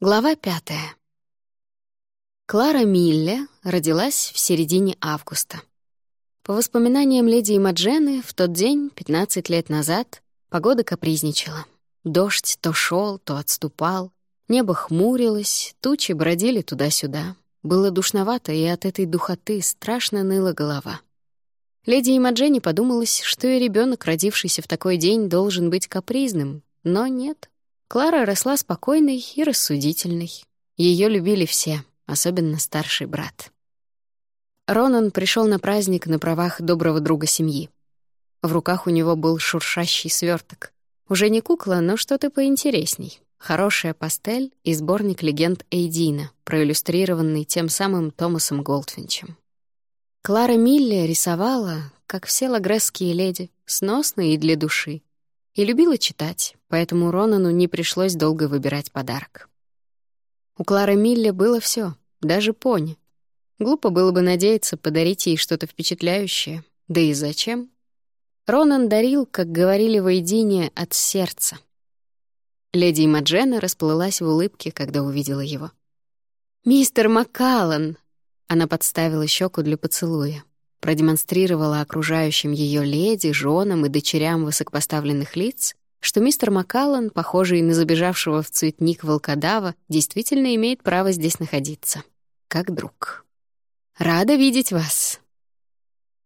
Глава пятая. Клара Милле родилась в середине августа. По воспоминаниям леди Имаджены, в тот день, 15 лет назад, погода капризничала. Дождь то шел, то отступал, небо хмурилось, тучи бродили туда-сюда. Было душновато, и от этой духоты страшно ныла голова. Леди Имаджене подумалось, что и ребенок, родившийся в такой день, должен быть капризным, но нет — Клара росла спокойной и рассудительной. Ее любили все, особенно старший брат. Ронан пришел на праздник на правах доброго друга семьи. В руках у него был шуршащий сверток. Уже не кукла, но что-то поинтересней. Хорошая пастель и сборник легенд Эйдина, проиллюстрированный тем самым Томасом Голдфинчем. Клара Милли рисовала, как все лагресские леди, сносно и для души, и любила читать, поэтому Ронану не пришлось долго выбирать подарок. У Клары Милли было все, даже пони. Глупо было бы надеяться подарить ей что-то впечатляющее. Да и зачем? Ронан дарил, как говорили в Эйдине, от сердца. Леди Имаджена расплылась в улыбке, когда увидела его. «Мистер Маккаллан!» Она подставила щеку для поцелуя продемонстрировала окружающим ее леди, женам и дочерям высокопоставленных лиц, что мистер Маккаллан, похожий на забежавшего в цветник волкодава, действительно имеет право здесь находиться. Как друг. «Рада видеть вас!»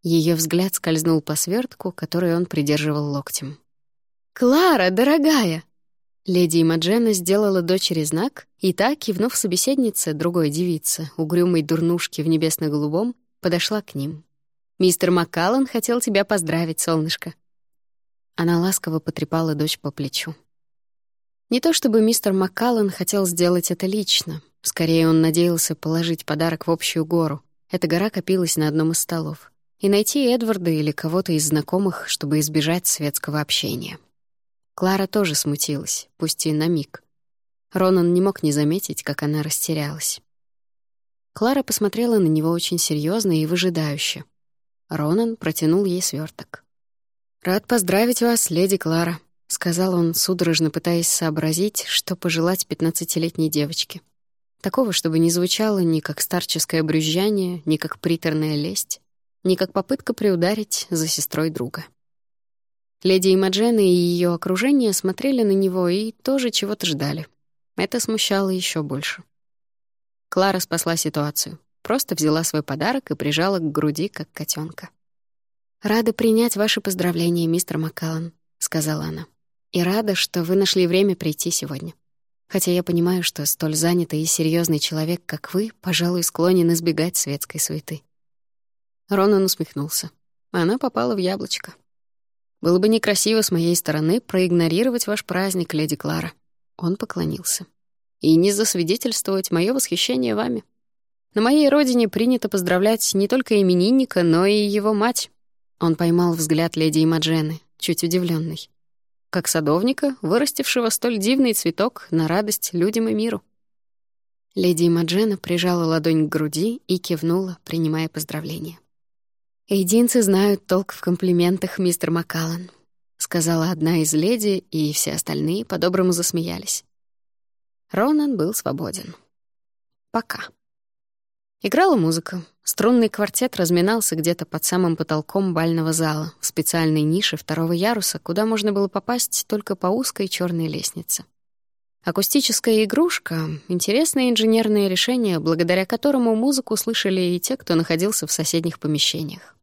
Ее взгляд скользнул по свертку, который он придерживал локтем. «Клара, дорогая!» Леди Имаджена сделала дочери знак, и та, кивнув собеседнице, другой девице, угрюмой дурнушке в небесно-голубом, подошла к ним. Мистер Маккаллан хотел тебя поздравить, солнышко». Она ласково потрепала дочь по плечу. Не то чтобы мистер Маккаллан хотел сделать это лично. Скорее, он надеялся положить подарок в общую гору. Эта гора копилась на одном из столов. И найти Эдварда или кого-то из знакомых, чтобы избежать светского общения. Клара тоже смутилась, пусть и на миг. Ронан не мог не заметить, как она растерялась. Клара посмотрела на него очень серьезно и выжидающе. Ронан протянул ей сверток. «Рад поздравить вас, леди Клара», — сказал он, судорожно пытаясь сообразить, что пожелать пятнадцатилетней девочке. Такого, чтобы не звучало ни как старческое брюзжание, ни как приторная лесть, ни как попытка приударить за сестрой друга. Леди Имаджена и ее окружение смотрели на него и тоже чего-то ждали. Это смущало еще больше. Клара спасла ситуацию. Просто взяла свой подарок и прижала к груди, как котенка. «Рада принять ваши поздравления, мистер Маккаллан», — сказала она. «И рада, что вы нашли время прийти сегодня. Хотя я понимаю, что столь занятый и серьезный человек, как вы, пожалуй, склонен избегать светской суеты». Ронан усмехнулся. Она попала в яблочко. «Было бы некрасиво с моей стороны проигнорировать ваш праздник, леди Клара». Он поклонился. «И не засвидетельствовать мое восхищение вами. На моей родине принято поздравлять не только именинника, но и его мать. Он поймал взгляд леди Имаджены, чуть удивленный, как садовника, вырастившего столь дивный цветок на радость людям и миру. Леди Имаджена прижала ладонь к груди и кивнула, принимая поздравления. «Эйдинцы знают толк в комплиментах, мистер Маккаллан», — сказала одна из леди, и все остальные по-доброму засмеялись. Ронан был свободен. Пока. Играла музыка. Струнный квартет разминался где-то под самым потолком бального зала, в специальной нише второго яруса, куда можно было попасть только по узкой черной лестнице. Акустическая игрушка — интересное инженерное решение, благодаря которому музыку слышали и те, кто находился в соседних помещениях.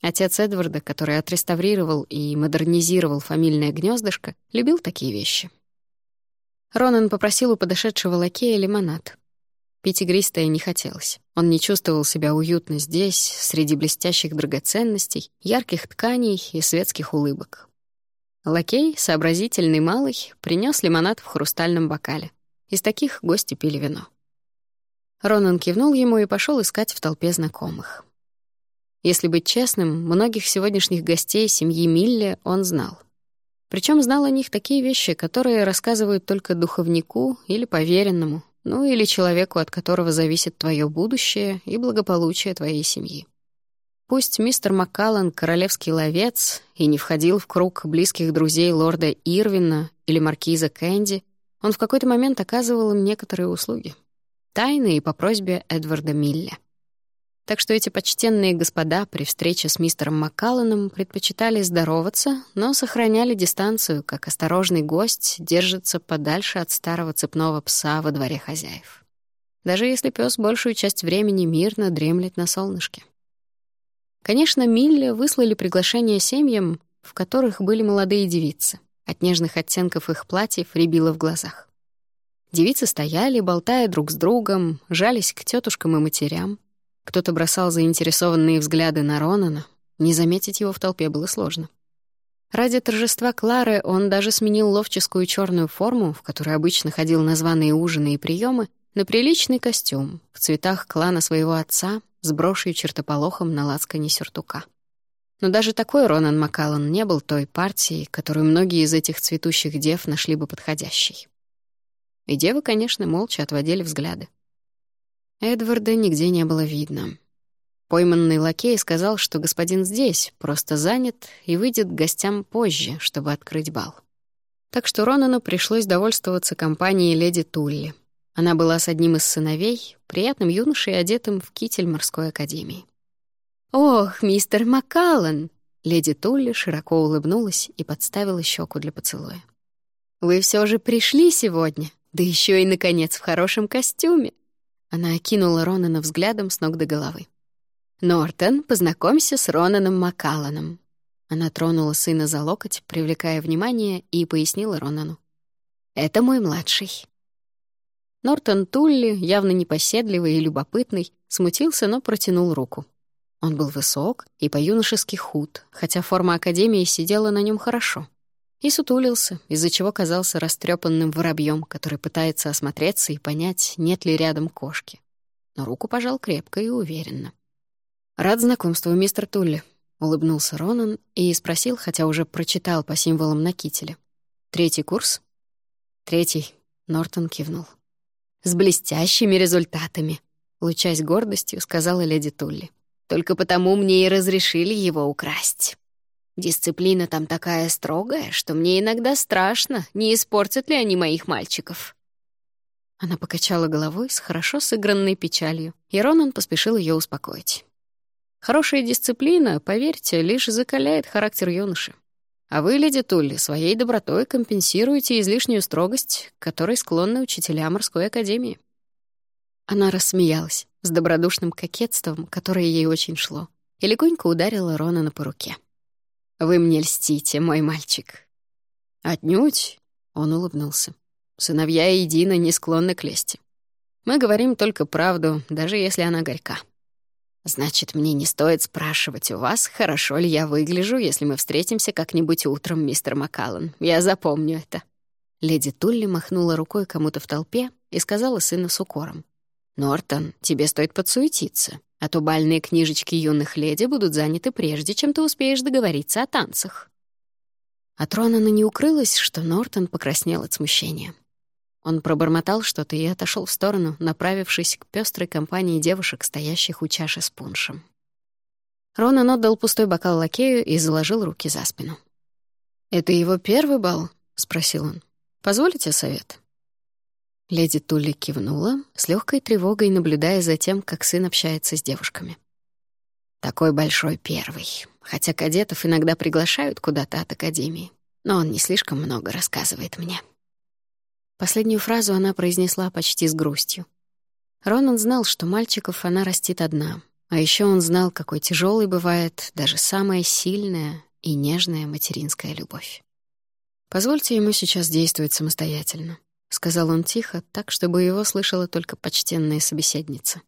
Отец Эдварда, который отреставрировал и модернизировал фамильное гнездышко, любил такие вещи. Ронан попросил у подошедшего лакея лимонад. Пить игристое не хотелось. Он не чувствовал себя уютно здесь, среди блестящих драгоценностей, ярких тканей и светских улыбок. Лакей, сообразительный малый, принес лимонад в хрустальном бокале. Из таких гости пили вино. Ронан кивнул ему и пошел искать в толпе знакомых. Если быть честным, многих сегодняшних гостей семьи Милли он знал. Причем знал о них такие вещи, которые рассказывают только духовнику или поверенному, ну или человеку, от которого зависит твое будущее и благополучие твоей семьи. Пусть мистер Маккаллан — королевский ловец и не входил в круг близких друзей лорда Ирвина или маркиза Кэнди, Он в какой-то момент оказывал им некоторые услуги. Тайно и по просьбе Эдварда Милля. Так что эти почтенные господа при встрече с мистером Маккалланом предпочитали здороваться, но сохраняли дистанцию, как осторожный гость держится подальше от старого цепного пса во дворе хозяев. Даже если пес большую часть времени мирно дремлет на солнышке. Конечно, Милля выслали приглашение семьям, в которых были молодые девицы. От нежных оттенков их платьев рябило в глазах. Девицы стояли, болтая друг с другом, жались к тетушкам и матерям. Кто-то бросал заинтересованные взгляды на Ронана. Не заметить его в толпе было сложно. Ради торжества Клары он даже сменил ловческую черную форму, в которой обычно ходил на званые ужины и приемы, на приличный костюм в цветах клана своего отца с брошей чертополохом на лацкане сюртука. Но даже такой Ронан Маккаллан не был той партией, которую многие из этих цветущих дев нашли бы подходящей. И девы, конечно, молча отводили взгляды. Эдварда нигде не было видно. Пойманный лакей сказал, что господин здесь, просто занят и выйдет к гостям позже, чтобы открыть бал. Так что Ронану пришлось довольствоваться компанией леди Тулли. Она была с одним из сыновей, приятным юношей, одетым в китель морской академии. «Ох, мистер Маккаллан!» Леди Тулли широко улыбнулась и подставила щеку для поцелуя. «Вы все же пришли сегодня, да еще и, наконец, в хорошем костюме!» Она окинула Ронана взглядом с ног до головы. «Нортон, познакомься с Ронаном Маккалланом». Она тронула сына за локоть, привлекая внимание, и пояснила Ронану. «Это мой младший». Нортон Тулли, явно непоседливый и любопытный, смутился, но протянул руку. Он был высок и по-юношески худ, хотя форма Академии сидела на нем хорошо. И сутулился, из-за чего казался растрепанным воробьем, который пытается осмотреться и понять, нет ли рядом кошки. Но руку пожал крепко и уверенно. «Рад знакомству, мистер Тулли», — улыбнулся Ронан и спросил, хотя уже прочитал по символам на кителе. «Третий курс?» «Третий», — Нортон кивнул. «С блестящими результатами», — лучась гордостью, сказала леди Тулли. Только потому мне и разрешили его украсть. Дисциплина там такая строгая, что мне иногда страшно, не испортят ли они моих мальчиков». Она покачала головой с хорошо сыгранной печалью, и Ронан поспешил ее успокоить. «Хорошая дисциплина, поверьте, лишь закаляет характер юноши. А вы, леди Тулли, своей добротой компенсируете излишнюю строгость, которой склонны учителя морской академии». Она рассмеялась с добродушным кокетством, которое ей очень шло, и легонько ударила Ронана по руке. «Вы мне льстите, мой мальчик». «Отнюдь», — он улыбнулся. «Сыновья Едина не склонны к лести. Мы говорим только правду, даже если она горька. Значит, мне не стоит спрашивать у вас, хорошо ли я выгляжу, если мы встретимся как-нибудь утром, мистер Маккаллан. Я запомню это». Леди Тулли махнула рукой кому-то в толпе и сказала сыну с укором. «Нортон, тебе стоит подсуетиться, а то бальные книжечки юных леди будут заняты прежде, чем ты успеешь договориться о танцах». От Ронана не укрылось, что Нортон покраснел от смущения. Он пробормотал что-то и отошел в сторону, направившись к пестрой компании девушек, стоящих у чаши с пуншем. Ронан отдал пустой бокал лакею и заложил руки за спину. «Это его первый бал?» — спросил он. «Позволите совет?» Леди Тули кивнула, с легкой тревогой наблюдая за тем, как сын общается с девушками. Такой большой первый, хотя кадетов иногда приглашают куда-то от академии, но он не слишком много рассказывает мне. Последнюю фразу она произнесла почти с грустью. Ронан знал, что мальчиков она растит одна, а еще он знал, какой тяжелой бывает даже самая сильная и нежная материнская любовь. Позвольте ему сейчас действовать самостоятельно. — сказал он тихо, так, чтобы его слышала только почтенная собеседница.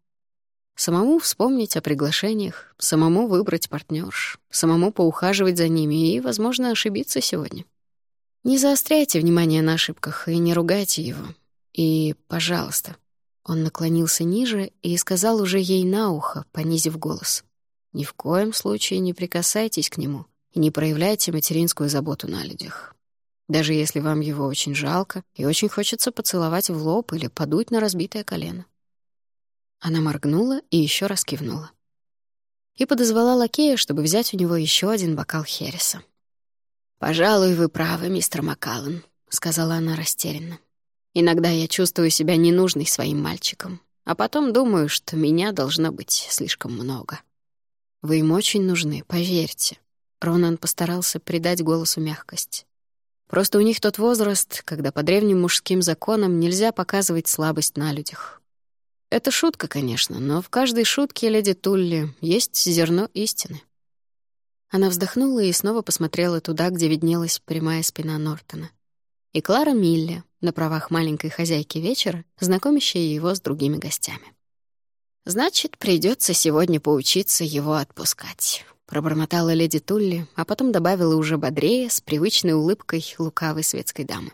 Самому вспомнить о приглашениях, самому выбрать партнерш, самому поухаживать за ними и, возможно, ошибиться сегодня. Не заостряйте внимание на ошибках и не ругайте его. И, пожалуйста, он наклонился ниже и сказал уже ей на ухо, понизив голос. «Ни в коем случае не прикасайтесь к нему и не проявляйте материнскую заботу на людях даже если вам его очень жалко и очень хочется поцеловать в лоб или подуть на разбитое колено. Она моргнула и еще раз кивнула. И подозвала лакея, чтобы взять у него еще один бокал Хереса. «Пожалуй, вы правы, мистер Маккаллан», — сказала она растерянно. Иногда я чувствую себя ненужной своим мальчиком, а потом думаю, что меня должно быть слишком много. Вы им очень нужны, поверьте. Ронан постарался придать голосу мягкость. Просто у них тот возраст, когда по древним мужским законам нельзя показывать слабость на людях. Это шутка, конечно, но в каждой шутке леди Тулли есть зерно истины. Она вздохнула и снова посмотрела туда, где виднелась прямая спина Нортона. И Клара Милли, на правах маленькой хозяйки вечера, знакомящая его с другими гостями. «Значит, придется сегодня поучиться его отпускать», — пробормотала леди Тулли, а потом добавила уже бодрее, с привычной улыбкой лукавой светской дамы.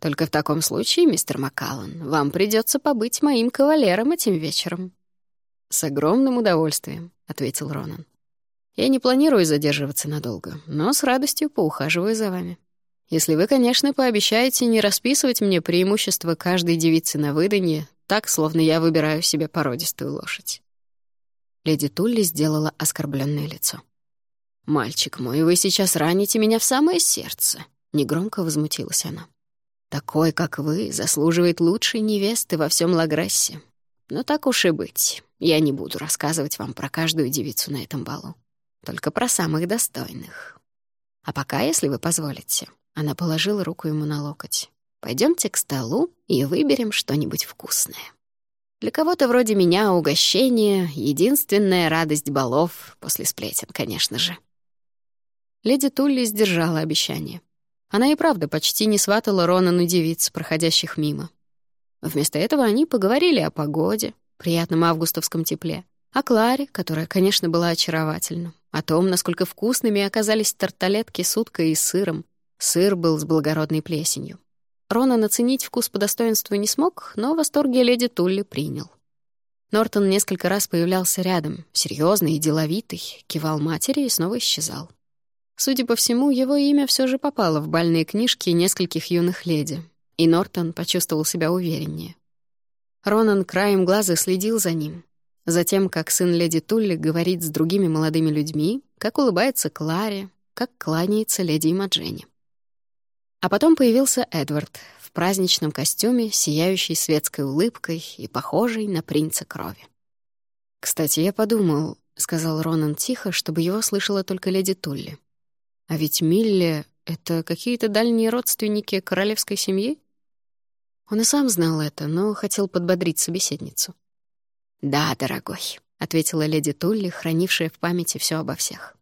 «Только в таком случае, мистер Маккаллан, вам придется побыть моим кавалером этим вечером». «С огромным удовольствием», — ответил Ронан. «Я не планирую задерживаться надолго, но с радостью поухаживаю за вами». Если вы, конечно, пообещаете не расписывать мне преимущества каждой девицы на выданье, так, словно я выбираю себе породистую лошадь. Леди Тулли сделала оскорбленное лицо. «Мальчик мой, вы сейчас раните меня в самое сердце», — негромко возмутилась она. «Такой, как вы, заслуживает лучшей невесты во всем Лагрессе. Но так уж и быть, я не буду рассказывать вам про каждую девицу на этом балу. Только про самых достойных. А пока, если вы позволите, она положила руку ему на локоть. Пойдемте к столу и выберем что-нибудь вкусное. Для кого-то вроде меня угощение — единственная радость балов после сплетен, конечно же. Леди Тулли сдержала обещание. Она и правда почти не сватала Ронану девиц, проходящих мимо. Вместо этого они поговорили о погоде, приятном августовском тепле, о Кларе, которая, конечно, была очаровательна, о том, насколько вкусными оказались тарталетки с уткой и сыром, Сыр был с благородной плесенью. Ронан оценить вкус по достоинству не смог, но восторги леди Тулли принял. Нортон несколько раз появлялся рядом, серьезный и деловитый, кивал матери и снова исчезал. Судя по всему, его имя все же попало в бальные книжки нескольких юных леди, и Нортон почувствовал себя увереннее. Ронан краем глаза следил за ним, затем, как сын леди Тулли говорит с другими молодыми людьми, как улыбается Кларе, как кланяется леди Мадженни. А потом появился Эдвард в праздничном костюме, сияющий светской улыбкой и похожий на принца крови. «Кстати, я подумал», — сказал Ронан тихо, чтобы его слышала только леди Тулли. «А ведь Милли — это какие-то дальние родственники королевской семьи?» Он и сам знал это, но хотел подбодрить собеседницу. «Да, дорогой», — ответила леди Тулли, хранившая в памяти все обо всех.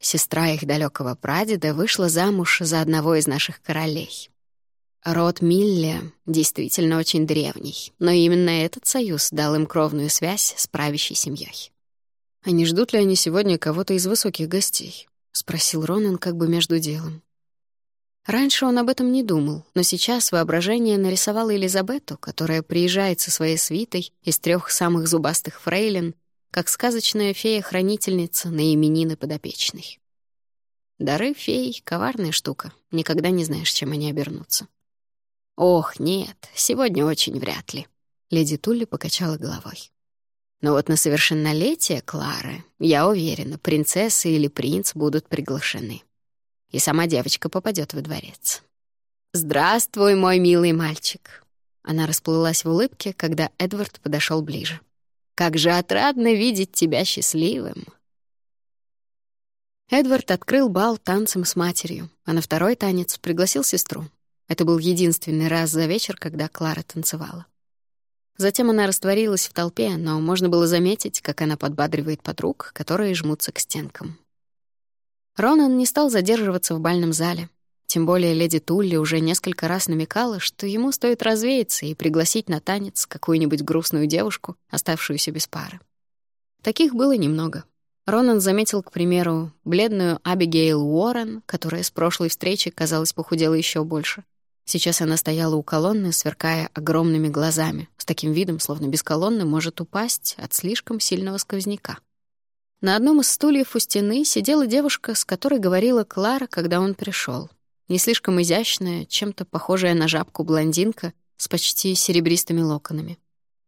Сестра их далекого прадеда вышла замуж за одного из наших королей. Род Милле действительно очень древний, но именно этот союз дал им кровную связь с правящей семьей. «А не ждут ли они сегодня кого-то из высоких гостей?» — спросил Ронан как бы между делом. Раньше он об этом не думал, но сейчас воображение нарисовало Элизабету, которая приезжает со своей свитой из трех самых зубастых фрейлин как сказочная фея-хранительница на именины подопечной. Дары фей — коварная штука, никогда не знаешь, чем они обернутся. «Ох, нет, сегодня очень вряд ли», — леди Тулли покачала головой. «Но вот на совершеннолетие Клары, я уверена, принцесса или принц будут приглашены. И сама девочка попадет во дворец. «Здравствуй, мой милый мальчик!» Она расплылась в улыбке, когда Эдвард подошел ближе. Как же отрадно видеть тебя счастливым!» Эдвард открыл бал танцем с матерью, а на второй танец пригласил сестру. Это был единственный раз за вечер, когда Клара танцевала. Затем она растворилась в толпе, но можно было заметить, как она подбадривает подруг, которые жмутся к стенкам. Ронан не стал задерживаться в бальном зале. Тем более леди Тулли уже несколько раз намекала, что ему стоит развеяться и пригласить на танец какую-нибудь грустную девушку, оставшуюся без пары. Таких было немного. Ронан заметил, к примеру, бледную Абигейл Уоррен, которая с прошлой встречи, казалось, похудела еще больше. Сейчас она стояла у колонны, сверкая огромными глазами, с таким видом, словно без колонны может упасть от слишком сильного сквозняка. На одном из стульев у стены сидела девушка, с которой говорила Клара, когда он пришел не слишком изящная, чем-то похожая на жабку блондинка с почти серебристыми локонами.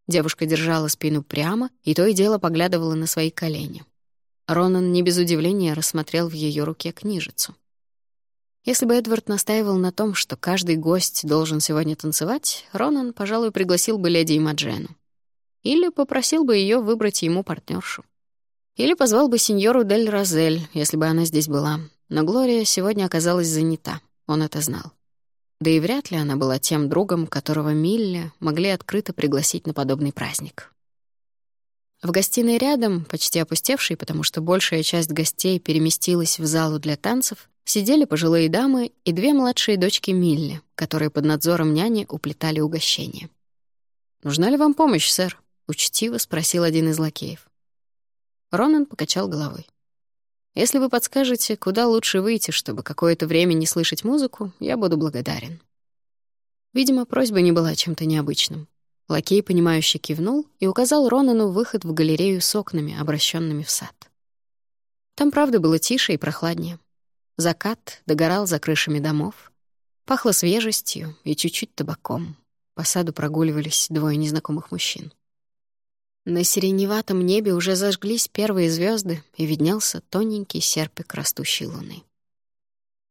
Девушка держала спину прямо и то и дело поглядывала на свои колени. Ронан не без удивления рассмотрел в ее руке книжицу. Если бы Эдвард настаивал на том, что каждый гость должен сегодня танцевать, Ронан, пожалуй, пригласил бы леди Имаджену. Или попросил бы ее выбрать ему партнершу. Или позвал бы сеньору Дель Розель, если бы она здесь была. Но Глория сегодня оказалась занята, он это знал. Да и вряд ли она была тем другом, которого Милля могли открыто пригласить на подобный праздник. В гостиной рядом, почти опустевшей, потому что большая часть гостей переместилась в залу для танцев, сидели пожилые дамы и две младшие дочки Милли, которые под надзором няни уплетали угощение. «Нужна ли вам помощь, сэр?» — учтиво спросил один из лакеев. Ронан покачал головой. Если вы подскажете, куда лучше выйти, чтобы какое-то время не слышать музыку, я буду благодарен». Видимо, просьба не была чем-то необычным. Лакей, понимающе кивнул и указал Ронану выход в галерею с окнами, обращенными в сад. Там, правда, было тише и прохладнее. Закат догорал за крышами домов. Пахло свежестью и чуть-чуть табаком. По саду прогуливались двое незнакомых мужчин. На сиреневатом небе уже зажглись первые звезды, и виднелся тоненький серпик растущей луны.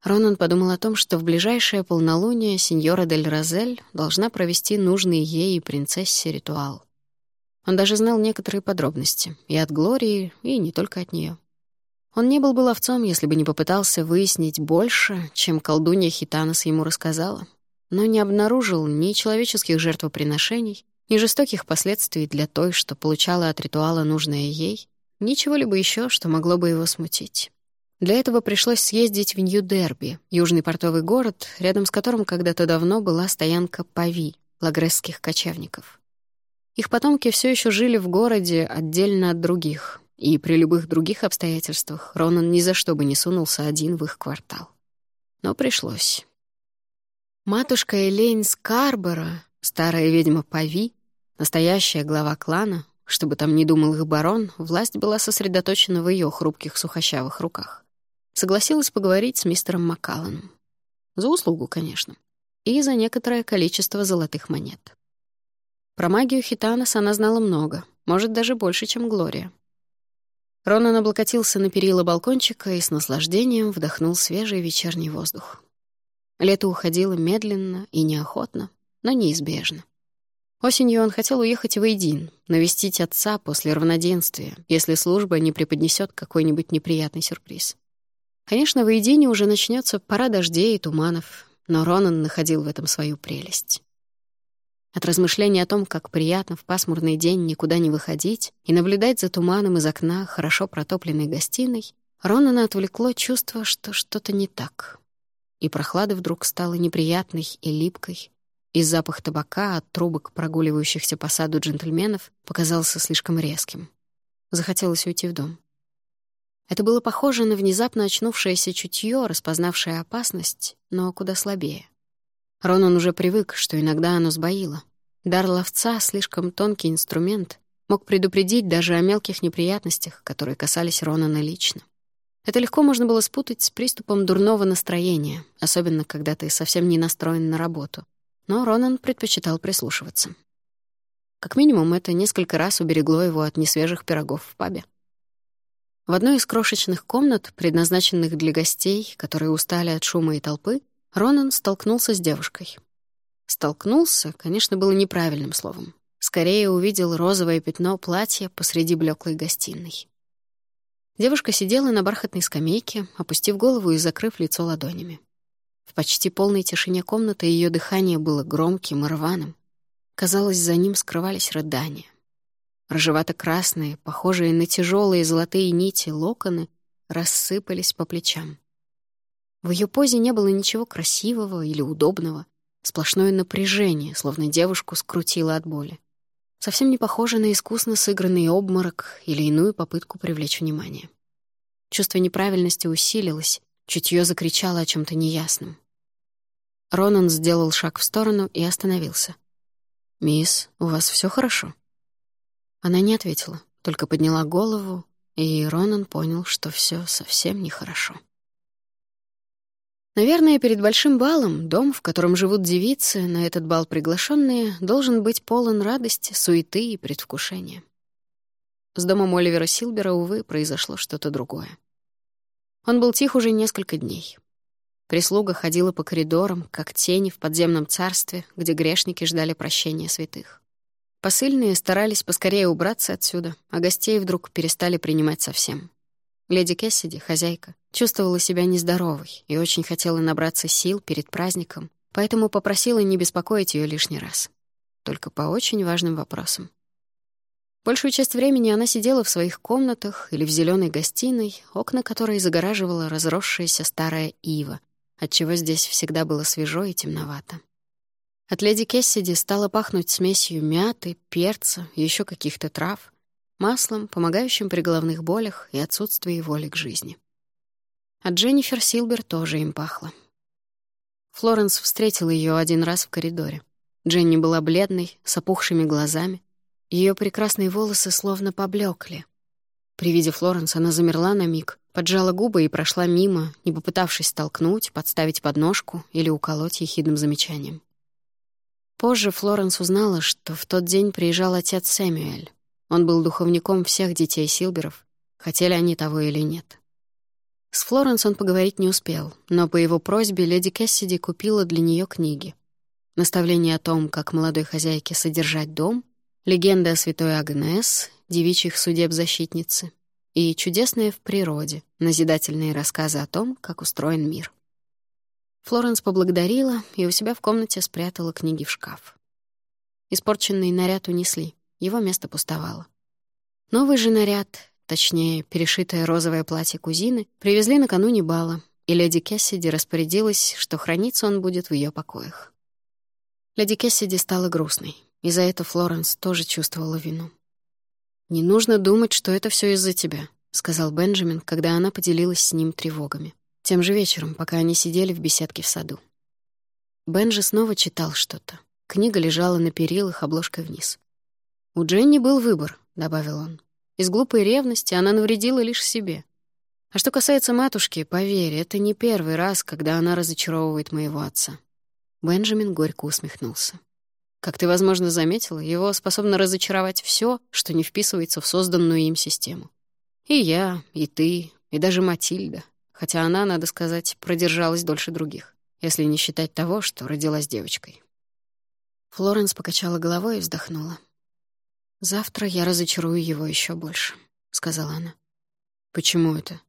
Ронан подумал о том, что в ближайшее полнолуние сеньора Дель Розель должна провести нужный ей и принцессе ритуал. Он даже знал некоторые подробности, и от Глории, и не только от нее. Он не был бы ловцом, если бы не попытался выяснить больше, чем колдунья Хитанос ему рассказала, но не обнаружил ни человеческих жертвоприношений, ни жестоких последствий для той, что получала от ритуала нужное ей, ничего-либо еще, что могло бы его смутить. Для этого пришлось съездить в Нью-Дерби, южный портовый город, рядом с которым когда-то давно была стоянка Пави, лагресских кочевников. Их потомки все еще жили в городе отдельно от других, и при любых других обстоятельствах Ронан ни за что бы не сунулся один в их квартал. Но пришлось. Матушка Элейн Скарбора, старая ведьма Пави, Настоящая глава клана, чтобы там не думал их барон, власть была сосредоточена в ее хрупких сухощавых руках. Согласилась поговорить с мистером Маккалланом. За услугу, конечно. И за некоторое количество золотых монет. Про магию Хитанос она знала много, может, даже больше, чем Глория. Ронан облокотился на перила балкончика и с наслаждением вдохнул свежий вечерний воздух. Лето уходило медленно и неохотно, но неизбежно. Осенью он хотел уехать в Эйдин, навестить отца после равноденствия, если служба не преподнесет какой-нибудь неприятный сюрприз. Конечно, в Эйдине уже начнется пора дождей и туманов, но Ронан находил в этом свою прелесть. От размышления о том, как приятно в пасмурный день никуда не выходить и наблюдать за туманом из окна хорошо протопленной гостиной, Ронана отвлекло чувство, что что-то не так. И прохлада вдруг стала неприятной и липкой, и запах табака от трубок прогуливающихся по саду джентльменов показался слишком резким. Захотелось уйти в дом. Это было похоже на внезапно очнувшееся чутье, распознавшее опасность, но куда слабее. Ронан уже привык, что иногда оно сбоило. Дар ловца — слишком тонкий инструмент, мог предупредить даже о мелких неприятностях, которые касались Ронана лично. Это легко можно было спутать с приступом дурного настроения, особенно когда ты совсем не настроен на работу но Ронан предпочитал прислушиваться. Как минимум, это несколько раз уберегло его от несвежих пирогов в пабе. В одной из крошечных комнат, предназначенных для гостей, которые устали от шума и толпы, Ронан столкнулся с девушкой. «Столкнулся», конечно, было неправильным словом. Скорее увидел розовое пятно платья посреди блеклой гостиной. Девушка сидела на бархатной скамейке, опустив голову и закрыв лицо ладонями. В почти полной тишине комнаты ее дыхание было громким и рваным. Казалось, за ним скрывались рыдания. Рыжевато-красные, похожие на тяжелые золотые нити локоны, рассыпались по плечам. В ее позе не было ничего красивого или удобного, сплошное напряжение, словно девушку скрутило от боли. Совсем не похоже на искусно сыгранный обморок или иную попытку привлечь внимание. Чувство неправильности усилилось, Чутье закричало о чем то неясном. Ронан сделал шаг в сторону и остановился. «Мисс, у вас все хорошо?» Она не ответила, только подняла голову, и Ронан понял, что все совсем нехорошо. Наверное, перед большим балом дом, в котором живут девицы, на этот бал приглашенные, должен быть полон радости, суеты и предвкушения. С домом Оливера Силбера, увы, произошло что-то другое. Он был тих уже несколько дней. Прислуга ходила по коридорам, как тени в подземном царстве, где грешники ждали прощения святых. Посыльные старались поскорее убраться отсюда, а гостей вдруг перестали принимать совсем. Леди Кессиди, хозяйка, чувствовала себя нездоровой и очень хотела набраться сил перед праздником, поэтому попросила не беспокоить ее лишний раз. Только по очень важным вопросам. Большую часть времени она сидела в своих комнатах или в зеленой гостиной, окна которой загораживала разросшаяся старая ива, отчего здесь всегда было свежо и темновато. От леди Кессиди стало пахнуть смесью мяты, перца еще каких-то трав, маслом, помогающим при головных болях и отсутствии воли к жизни. От Дженнифер Силбер тоже им пахло. Флоренс встретила ее один раз в коридоре. Дженни была бледной, с опухшими глазами. Ее прекрасные волосы словно поблекли. При виде Флоренс она замерла на миг, поджала губы и прошла мимо, не попытавшись столкнуть, подставить подножку или уколоть ехидным замечанием. Позже Флоренс узнала, что в тот день приезжал отец Сэмюэль. Он был духовником всех детей Силберов, хотели они того или нет. С Флоренс он поговорить не успел, но по его просьбе леди Кэссиди купила для нее книги. Наставление о том, как молодой хозяйке содержать дом, легенда о святой Агнес, девичьих судеб защитницы и чудесные в природе, назидательные рассказы о том, как устроен мир. Флоренс поблагодарила и у себя в комнате спрятала книги в шкаф. Испорченный наряд унесли. Его место пустовало. Новый же наряд, точнее, перешитое розовое платье кузины, привезли накануне бала, и леди Кессиди распорядилась, что храниться он будет в ее покоях. Леди Кессиди стала грустной, и за это Флоренс тоже чувствовала вину. «Не нужно думать, что это все из-за тебя», — сказал Бенджамин, когда она поделилась с ним тревогами. Тем же вечером, пока они сидели в беседке в саду. Бенджи снова читал что-то. Книга лежала на перилах обложкой вниз. «У Дженни был выбор», — добавил он. «Из глупой ревности она навредила лишь себе. А что касается матушки, поверь, это не первый раз, когда она разочаровывает моего отца». Бенджамин горько усмехнулся. Как ты, возможно, заметила, его способно разочаровать все, что не вписывается в созданную им систему. И я, и ты, и даже Матильда. Хотя она, надо сказать, продержалась дольше других, если не считать того, что родилась девочкой. Флоренс покачала головой и вздохнула. «Завтра я разочарую его еще больше», — сказала она. «Почему это?»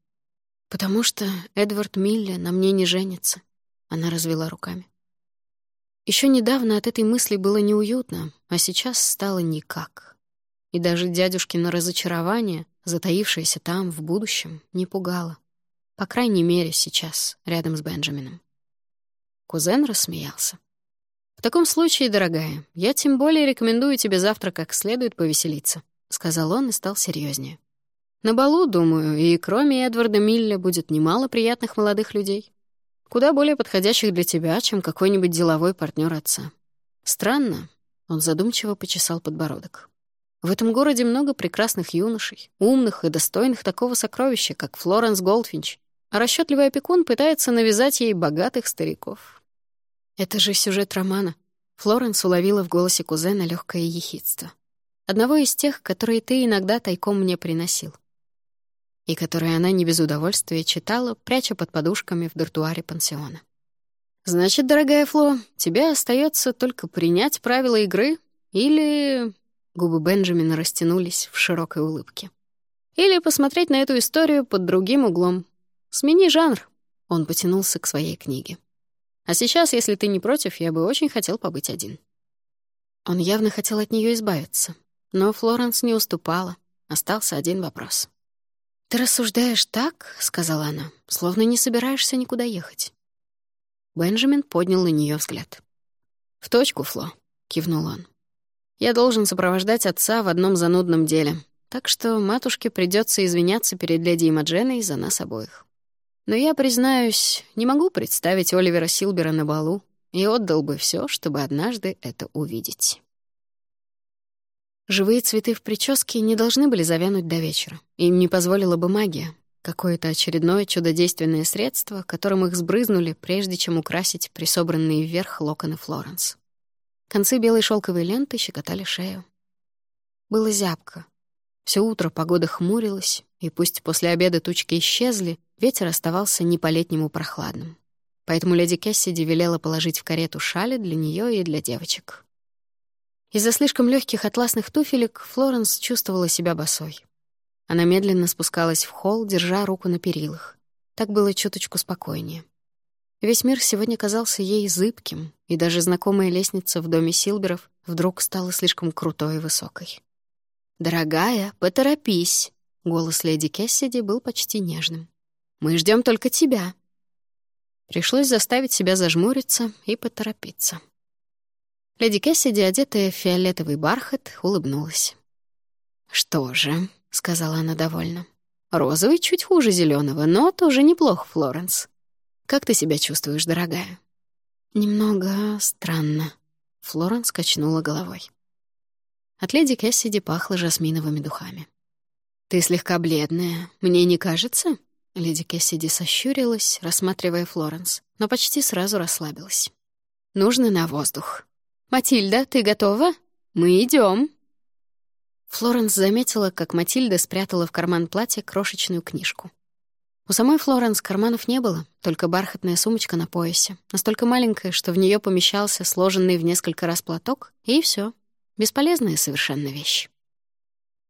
«Потому что Эдвард Милли на мне не женится», — она развела руками. Еще недавно от этой мысли было неуютно, а сейчас стало никак. И даже дядюшкино разочарование, затаившееся там, в будущем, не пугало. По крайней мере, сейчас, рядом с Бенджамином. Кузен рассмеялся. «В таком случае, дорогая, я тем более рекомендую тебе завтра как следует повеселиться», — сказал он и стал серьезнее. «На балу, думаю, и кроме Эдварда Милля будет немало приятных молодых людей. Куда более подходящих для тебя, чем какой-нибудь деловой партнер отца. Странно», — он задумчиво почесал подбородок. «В этом городе много прекрасных юношей, умных и достойных такого сокровища, как Флоренс Голдфинч, а расчетливый опекун пытается навязать ей богатых стариков. Это же сюжет романа. Флоренс уловила в голосе кузена легкое ехидство. Одного из тех, которые ты иногда тайком мне приносил. И которые она не без удовольствия читала, пряча под подушками в дартуаре пансиона. «Значит, дорогая Фло, тебе остается только принять правила игры или...» Губы Бенджамина растянулись в широкой улыбке. «Или посмотреть на эту историю под другим углом. Смени жанр». Он потянулся к своей книге. А сейчас, если ты не против, я бы очень хотел побыть один». Он явно хотел от нее избавиться, но Флоренс не уступала. Остался один вопрос. «Ты рассуждаешь так, — сказала она, — словно не собираешься никуда ехать». Бенджамин поднял на нее взгляд. «В точку, Фло», — кивнул он. «Я должен сопровождать отца в одном занудном деле, так что матушке придется извиняться перед леди Имадженой за нас обоих». Но я, признаюсь, не могу представить Оливера Силбера на балу и отдал бы все, чтобы однажды это увидеть. Живые цветы в прическе не должны были завянуть до вечера. Им не позволила бы магия, какое-то очередное чудодейственное средство, которым их сбрызнули, прежде чем украсить присобранные вверх локоны Флоренс. Концы белой шелковой ленты щекотали шею. Было зябко. Все утро погода хмурилась, и пусть после обеда тучки исчезли, ветер оставался не по-летнему прохладным. поэтому леди Кессиди велела положить в карету шали для нее и для девочек. Из-за слишком легких атласных туфелек Флоренс чувствовала себя босой. Она медленно спускалась в холл, держа руку на перилах. Так было чуточку спокойнее. Весь мир сегодня казался ей зыбким, и даже знакомая лестница в доме Силберов вдруг стала слишком крутой и высокой. «Дорогая, поторопись!» — голос леди Кессиди был почти нежным. «Мы ждем только тебя!» Пришлось заставить себя зажмуриться и поторопиться. Леди Кессиди, одетая в фиолетовый бархат, улыбнулась. «Что же», — сказала она довольно, — «розовый чуть хуже зеленого, но тоже неплохо, Флоренс. Как ты себя чувствуешь, дорогая?» «Немного странно», — Флоренс качнула головой. От леди Кессиди пахло жасминовыми духами. «Ты слегка бледная, мне не кажется?» Леди Кессиди сощурилась, рассматривая Флоренс, но почти сразу расслабилась. «Нужно на воздух. «Матильда, ты готова? Мы идем. Флоренс заметила, как Матильда спрятала в карман платья крошечную книжку. У самой Флоренс карманов не было, только бархатная сумочка на поясе, настолько маленькая, что в нее помещался сложенный в несколько раз платок, и все. Бесполезная совершенно вещь.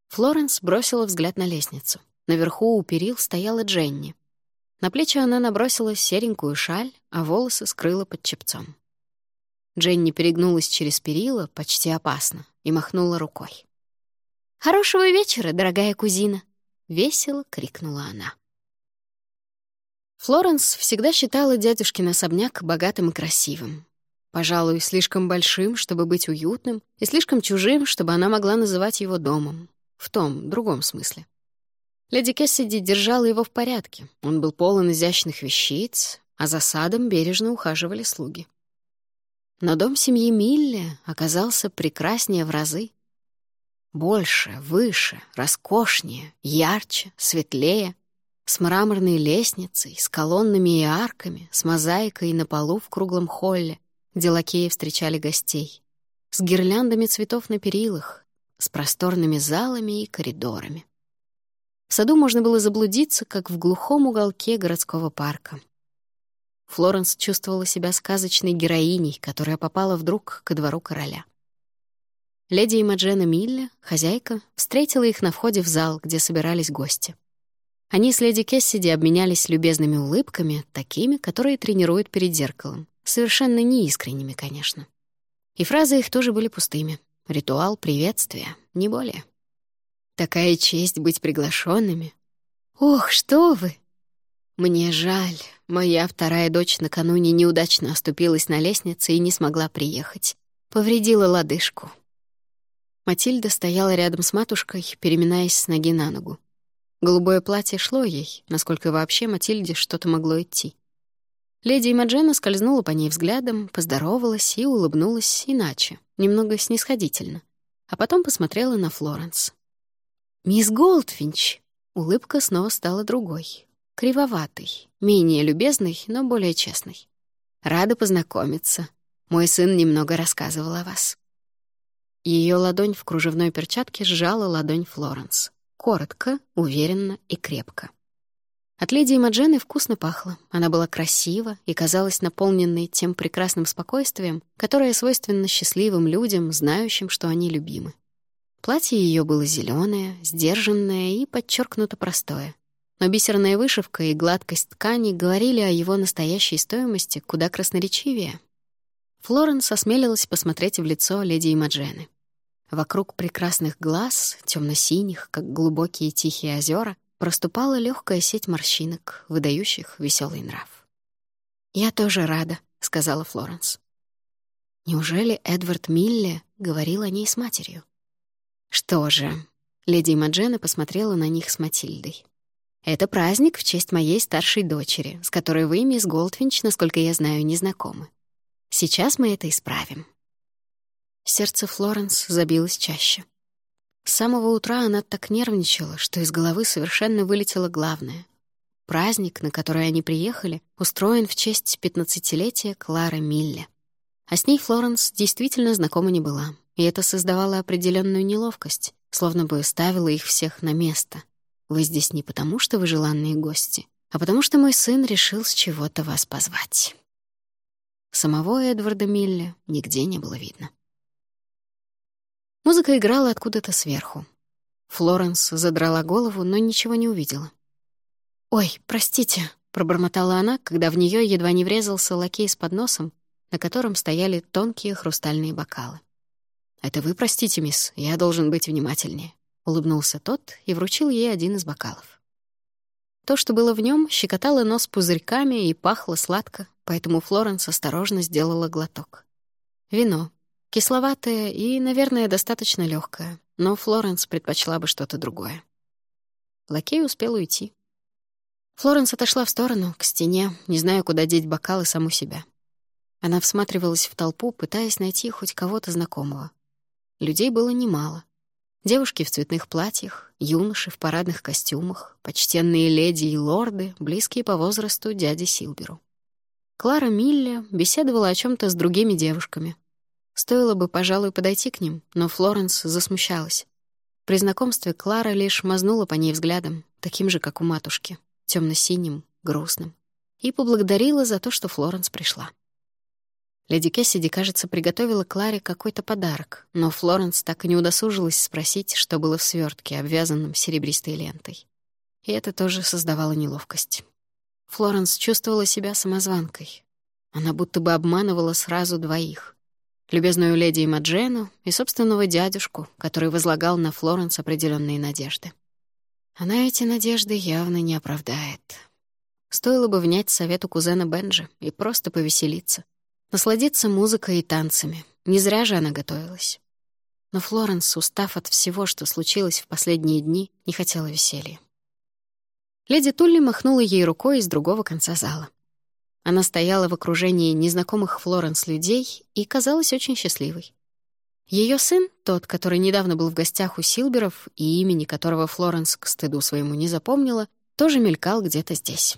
Флоренс бросила взгляд на лестницу. Наверху у перил стояла Дженни. На плечи она набросила серенькую шаль, а волосы скрыла под чепцом. Дженни перегнулась через перила, почти опасно, и махнула рукой. «Хорошего вечера, дорогая кузина!» — весело крикнула она. Флоренс всегда считала дядюшкин особняк богатым и красивым. Пожалуй, слишком большим, чтобы быть уютным, и слишком чужим, чтобы она могла называть его домом. В том, другом смысле. Леди Кессиди держала его в порядке. Он был полон изящных вещиц, а за садом бережно ухаживали слуги. Но дом семьи Милли оказался прекраснее в разы. Больше, выше, роскошнее, ярче, светлее, с мраморной лестницей, с колоннами и арками, с мозаикой на полу в круглом холле, где лакеи встречали гостей, с гирляндами цветов на перилах, с просторными залами и коридорами. В саду можно было заблудиться, как в глухом уголке городского парка. Флоренс чувствовала себя сказочной героиней, которая попала вдруг ко двору короля. Леди Имаджена Милля, хозяйка, встретила их на входе в зал, где собирались гости. Они с леди Кессиди обменялись любезными улыбками, такими, которые тренируют перед зеркалом. Совершенно неискренними, конечно. И фразы их тоже были пустыми. Ритуал приветствия, не более. Такая честь быть приглашенными. «Ох, что вы!» «Мне жаль. Моя вторая дочь накануне неудачно оступилась на лестнице и не смогла приехать. Повредила лодыжку». Матильда стояла рядом с матушкой, переминаясь с ноги на ногу. Голубое платье шло ей, насколько вообще Матильде что-то могло идти. Леди Имаджена скользнула по ней взглядом, поздоровалась и улыбнулась иначе, немного снисходительно. А потом посмотрела на Флоренс. «Мисс Голдфинч!» Улыбка снова стала другой, Кривоватый, менее любезный, но более честный. Рада познакомиться. Мой сын немного рассказывал о вас. Ее ладонь в кружевной перчатке сжала ладонь Флоренс. Коротко, уверенно и крепко. От леди Имаджены вкусно пахло. Она была красива и казалась наполненной тем прекрасным спокойствием, которое свойственно счастливым людям, знающим, что они любимы. Платье ее было зеленое, сдержанное и подчеркнуто простое но бисерная вышивка и гладкость ткани говорили о его настоящей стоимости куда красноречивее. Флоренс осмелилась посмотреть в лицо леди Имаджены. Вокруг прекрасных глаз, темно синих как глубокие тихие озера, проступала легкая сеть морщинок, выдающих веселый нрав. «Я тоже рада», — сказала Флоренс. Неужели Эдвард Милле говорил о ней с матерью? Что же, леди Имаджена посмотрела на них с Матильдой. Это праздник в честь моей старшей дочери, с которой вы, мисс Голдвинч, насколько я знаю, не знакомы. Сейчас мы это исправим». Сердце Флоренс забилось чаще. С самого утра она так нервничала, что из головы совершенно вылетело главное. Праздник, на который они приехали, устроен в честь пятнадцатилетия Клары Милле. А с ней Флоренс действительно знакома не была, и это создавало определенную неловкость, словно бы ставило их всех на место — вы здесь не потому, что вы желанные гости, а потому что мой сын решил с чего-то вас позвать. Самого Эдварда Милля нигде не было видно. Музыка играла откуда-то сверху. Флоренс задрала голову, но ничего не увидела. «Ой, простите», — пробормотала она, когда в нее едва не врезался лакей с подносом, на котором стояли тонкие хрустальные бокалы. «Это вы простите, мисс, я должен быть внимательнее», — улыбнулся тот и вручил ей один из бокалов. То, что было в нем, щекотало нос пузырьками и пахло сладко, поэтому Флоренс осторожно сделала глоток. Вино, Кисловатое и, наверное, достаточно легкое, но Флоренс предпочла бы что-то другое. Лакей успел уйти. Флоренс отошла в сторону, к стене, не зная, куда деть бокалы саму себя. Она всматривалась в толпу, пытаясь найти хоть кого-то знакомого. Людей было немало. Девушки в цветных платьях, юноши в парадных костюмах, почтенные леди и лорды, близкие по возрасту дяде Силберу. Клара Милля беседовала о чем то с другими девушками, Стоило бы, пожалуй, подойти к ним, но Флоренс засмущалась. При знакомстве Клара лишь мазнула по ней взглядом, таким же, как у матушки, темно синим грустным, и поблагодарила за то, что Флоренс пришла. Леди Кессиди, кажется, приготовила Кларе какой-то подарок, но Флоренс так и не удосужилась спросить, что было в свертке, обвязанном серебристой лентой. И это тоже создавало неловкость. Флоренс чувствовала себя самозванкой. Она будто бы обманывала сразу двоих любезную леди Имаджену и собственного дядюшку, который возлагал на Флоренс определенные надежды. Она эти надежды явно не оправдает. Стоило бы внять совету кузена Бенджи и просто повеселиться, насладиться музыкой и танцами. Не зря же она готовилась. Но Флоренс, устав от всего, что случилось в последние дни, не хотела веселья. Леди Тулли махнула ей рукой из другого конца зала. Она стояла в окружении незнакомых Флоренс людей и казалась очень счастливой. Ее сын, тот, который недавно был в гостях у Силберов и имени которого Флоренс к стыду своему не запомнила, тоже мелькал где-то здесь.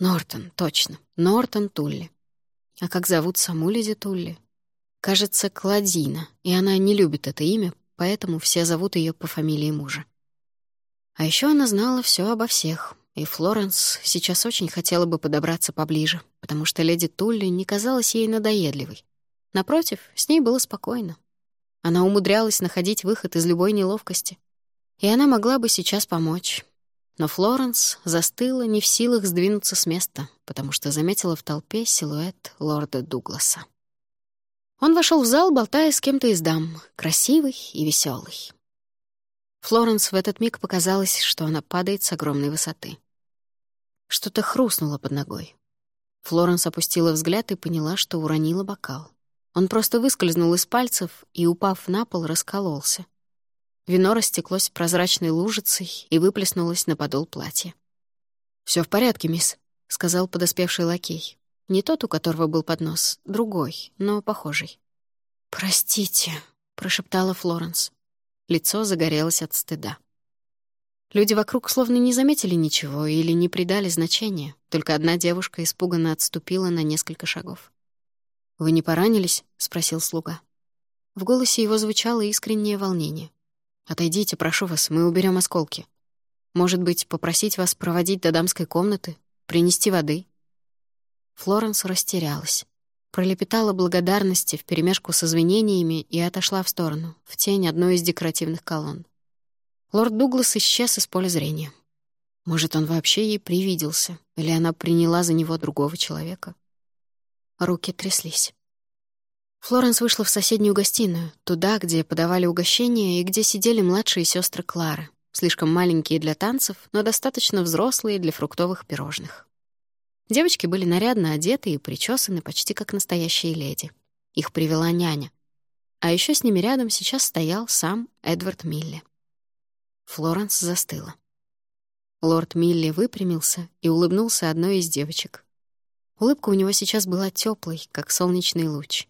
Нортон, точно, Нортон Тулли. А как зовут саму леди Тулли? Кажется, Кладина, и она не любит это имя, поэтому все зовут ее по фамилии мужа. А еще она знала все обо всех, и Флоренс сейчас очень хотела бы подобраться поближе, потому что леди Тулли не казалась ей надоедливой. Напротив, с ней было спокойно. Она умудрялась находить выход из любой неловкости. И она могла бы сейчас помочь. Но Флоренс застыла не в силах сдвинуться с места, потому что заметила в толпе силуэт лорда Дугласа. Он вошел в зал, болтая с кем-то из дам, красивый и веселый. Флоренс в этот миг показалось, что она падает с огромной высоты. Что-то хрустнуло под ногой. Флоренс опустила взгляд и поняла, что уронила бокал. Он просто выскользнул из пальцев и, упав на пол, раскололся. Вино растеклось прозрачной лужицей и выплеснулось на подол платья. Все в порядке, мисс», — сказал подоспевший лакей. Не тот, у которого был поднос, другой, но похожий. «Простите», — прошептала Флоренс. Лицо загорелось от стыда. Люди вокруг словно не заметили ничего или не придали значения, только одна девушка испуганно отступила на несколько шагов. «Вы не поранились?» — спросил слуга. В голосе его звучало искреннее волнение. «Отойдите, прошу вас, мы уберем осколки. Может быть, попросить вас проводить до дамской комнаты, принести воды?» Флоренс растерялась пролепетала благодарности вперемешку с извинениями и отошла в сторону, в тень одной из декоративных колонн. Лорд Дуглас исчез из поля зрения. Может, он вообще ей привиделся, или она приняла за него другого человека. Руки тряслись. Флоренс вышла в соседнюю гостиную, туда, где подавали угощения и где сидели младшие сестры Клары, слишком маленькие для танцев, но достаточно взрослые для фруктовых пирожных. Девочки были нарядно одеты и причесаны почти как настоящие леди. Их привела няня. А еще с ними рядом сейчас стоял сам Эдвард Милли. Флоренс застыла. Лорд Милли выпрямился и улыбнулся одной из девочек. Улыбка у него сейчас была теплой, как солнечный луч.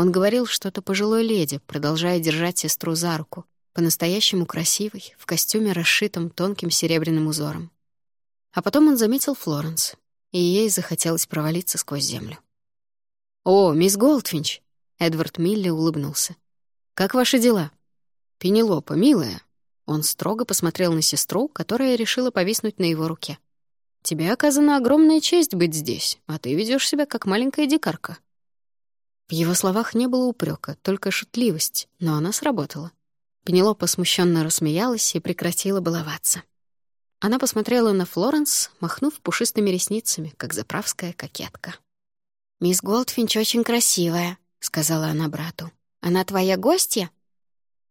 Он говорил что-то пожилой леди, продолжая держать сестру за руку, по-настоящему красивой, в костюме, расшитом тонким серебряным узором. А потом он заметил Флоренс, и ей захотелось провалиться сквозь землю. «О, мисс Голдфинч!» — Эдвард Милли улыбнулся. «Как ваши дела?» «Пенелопа, милая!» Он строго посмотрел на сестру, которая решила повиснуть на его руке. Тебе оказана огромная честь быть здесь, а ты ведешь себя как маленькая дикарка». В его словах не было упрека, только шутливость, но она сработала. Пенелопа смущенно рассмеялась и прекратила баловаться. Она посмотрела на Флоренс, махнув пушистыми ресницами, как заправская кокетка. «Мисс Голдфинч очень красивая», — сказала она брату. «Она твоя гостья?»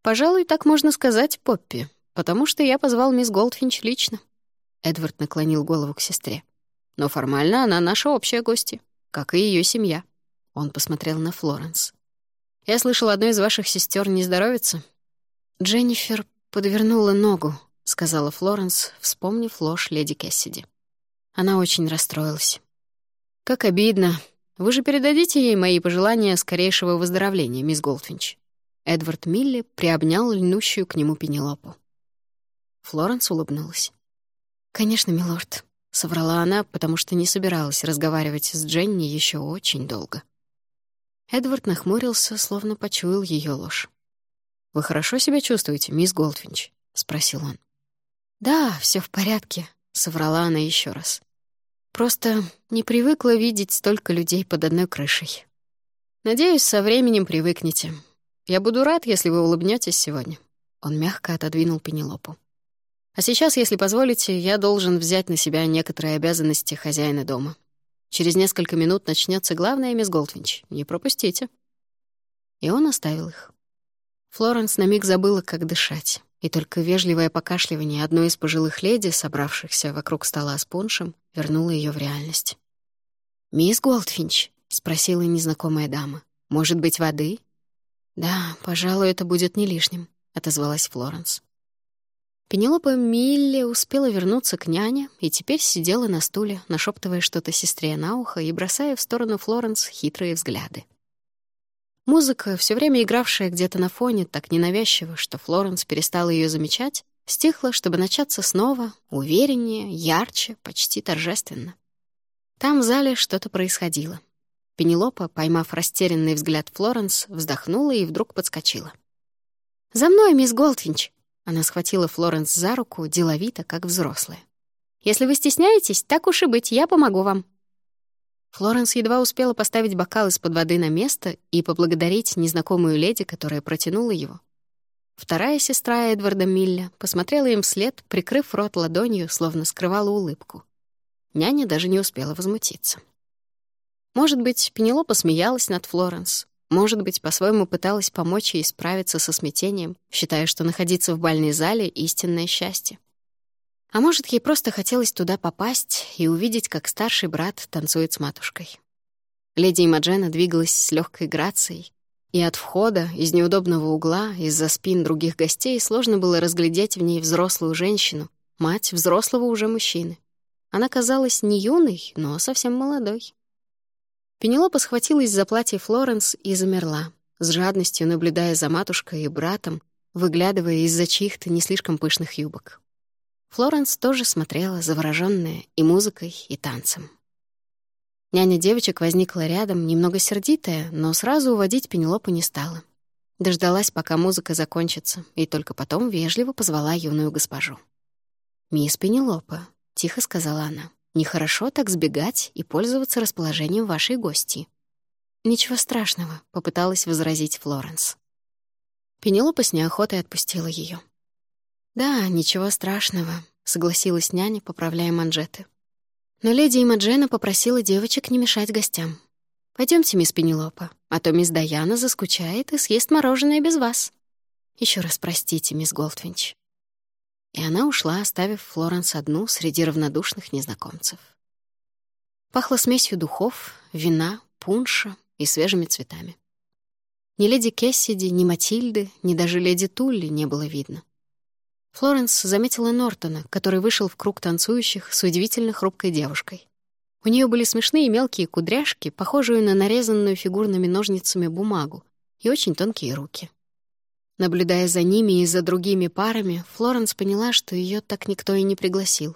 «Пожалуй, так можно сказать, Поппи, потому что я позвал мисс Голдфинч лично». Эдвард наклонил голову к сестре. «Но формально она наша общая гостья, как и ее семья». Он посмотрел на Флоренс. «Я слышал, одной из ваших сестер нездоровится?» «Дженнифер подвернула ногу», — сказала Флоренс, вспомнив ложь леди Кэссиди. Она очень расстроилась. «Как обидно. Вы же передадите ей мои пожелания скорейшего выздоровления, мисс Голдфинч». Эдвард Милли приобнял льнущую к нему Пенелопу. Флоренс улыбнулась. «Конечно, милорд», — соврала она, потому что не собиралась разговаривать с Дженни еще очень долго. Эдвард нахмурился, словно почуял ее ложь. «Вы хорошо себя чувствуете, мисс Голдвинч?» — спросил он. «Да, все в порядке», — соврала она еще раз. «Просто не привыкла видеть столько людей под одной крышей. Надеюсь, со временем привыкнете. Я буду рад, если вы улыбнетесь сегодня». Он мягко отодвинул Пенелопу. А сейчас, если позволите, я должен взять на себя некоторые обязанности хозяина дома. Через несколько минут начнется главное, мисс Голдфинч. Не пропустите». И он оставил их. Флоренс на миг забыла, как дышать, и только вежливое покашливание одной из пожилых леди, собравшихся вокруг стола с пуншем, вернуло ее в реальность. «Мисс Голдфинч?» — спросила незнакомая дама. «Может быть, воды?» «Да, пожалуй, это будет не лишним», — отозвалась Флоренс. Пенелопа Милли успела вернуться к няне и теперь сидела на стуле, нашептывая что-то сестре на ухо и бросая в сторону Флоренс хитрые взгляды. Музыка, все время игравшая где-то на фоне, так ненавязчиво, что Флоренс перестала ее замечать, стихла, чтобы начаться снова, увереннее, ярче, почти торжественно. Там в зале что-то происходило. Пенелопа, поймав растерянный взгляд Флоренс, вздохнула и вдруг подскочила. «За мной, мисс Голдвинч!» Она схватила Флоренс за руку, деловито, как взрослая. «Если вы стесняетесь, так уж и быть, я помогу вам». Флоренс едва успела поставить бокал из-под воды на место и поблагодарить незнакомую леди, которая протянула его. Вторая сестра Эдварда Милля посмотрела им вслед, прикрыв рот ладонью, словно скрывала улыбку. Няня даже не успела возмутиться. Может быть, Пенелопа смеялась над Флоренс, может быть, по-своему пыталась помочь ей справиться со смятением, считая, что находиться в бальной зале — истинное счастье. А может, ей просто хотелось туда попасть и увидеть, как старший брат танцует с матушкой. Леди Имаджена двигалась с легкой грацией, и от входа, из неудобного угла, из-за спин других гостей сложно было разглядеть в ней взрослую женщину, мать взрослого уже мужчины. Она казалась не юной, но совсем молодой. Пенелопа схватилась за платье Флоренс и замерла, с жадностью наблюдая за матушкой и братом, выглядывая из-за чьих-то не слишком пышных юбок. Флоренс тоже смотрела, заворожённая и музыкой, и танцем. Няня девочек возникла рядом, немного сердитая, но сразу уводить Пенелопу не стала. Дождалась, пока музыка закончится, и только потом вежливо позвала юную госпожу. «Мисс Пенелопа», — тихо сказала она. Нехорошо так сбегать и пользоваться расположением вашей гости. «Ничего страшного», — попыталась возразить Флоренс. Пенелопа с неохотой отпустила ее. «Да, ничего страшного», — согласилась няня, поправляя манжеты. Но леди Имаджена попросила девочек не мешать гостям. Пойдемте, мисс Пенелопа, а то мисс Даяна заскучает и съест мороженое без вас. Еще раз простите, мисс Голдвинч. И она ушла, оставив Флоренс одну среди равнодушных незнакомцев. Пахло смесью духов, вина, пунша и свежими цветами. Ни леди Кессиди, ни Матильды, ни даже леди Тулли не было видно. Флоренс заметила Нортона, который вышел в круг танцующих с удивительно хрупкой девушкой. У нее были смешные мелкие кудряшки, похожие на нарезанную фигурными ножницами бумагу, и очень тонкие руки. Наблюдая за ними и за другими парами, Флоренс поняла, что ее так никто и не пригласил.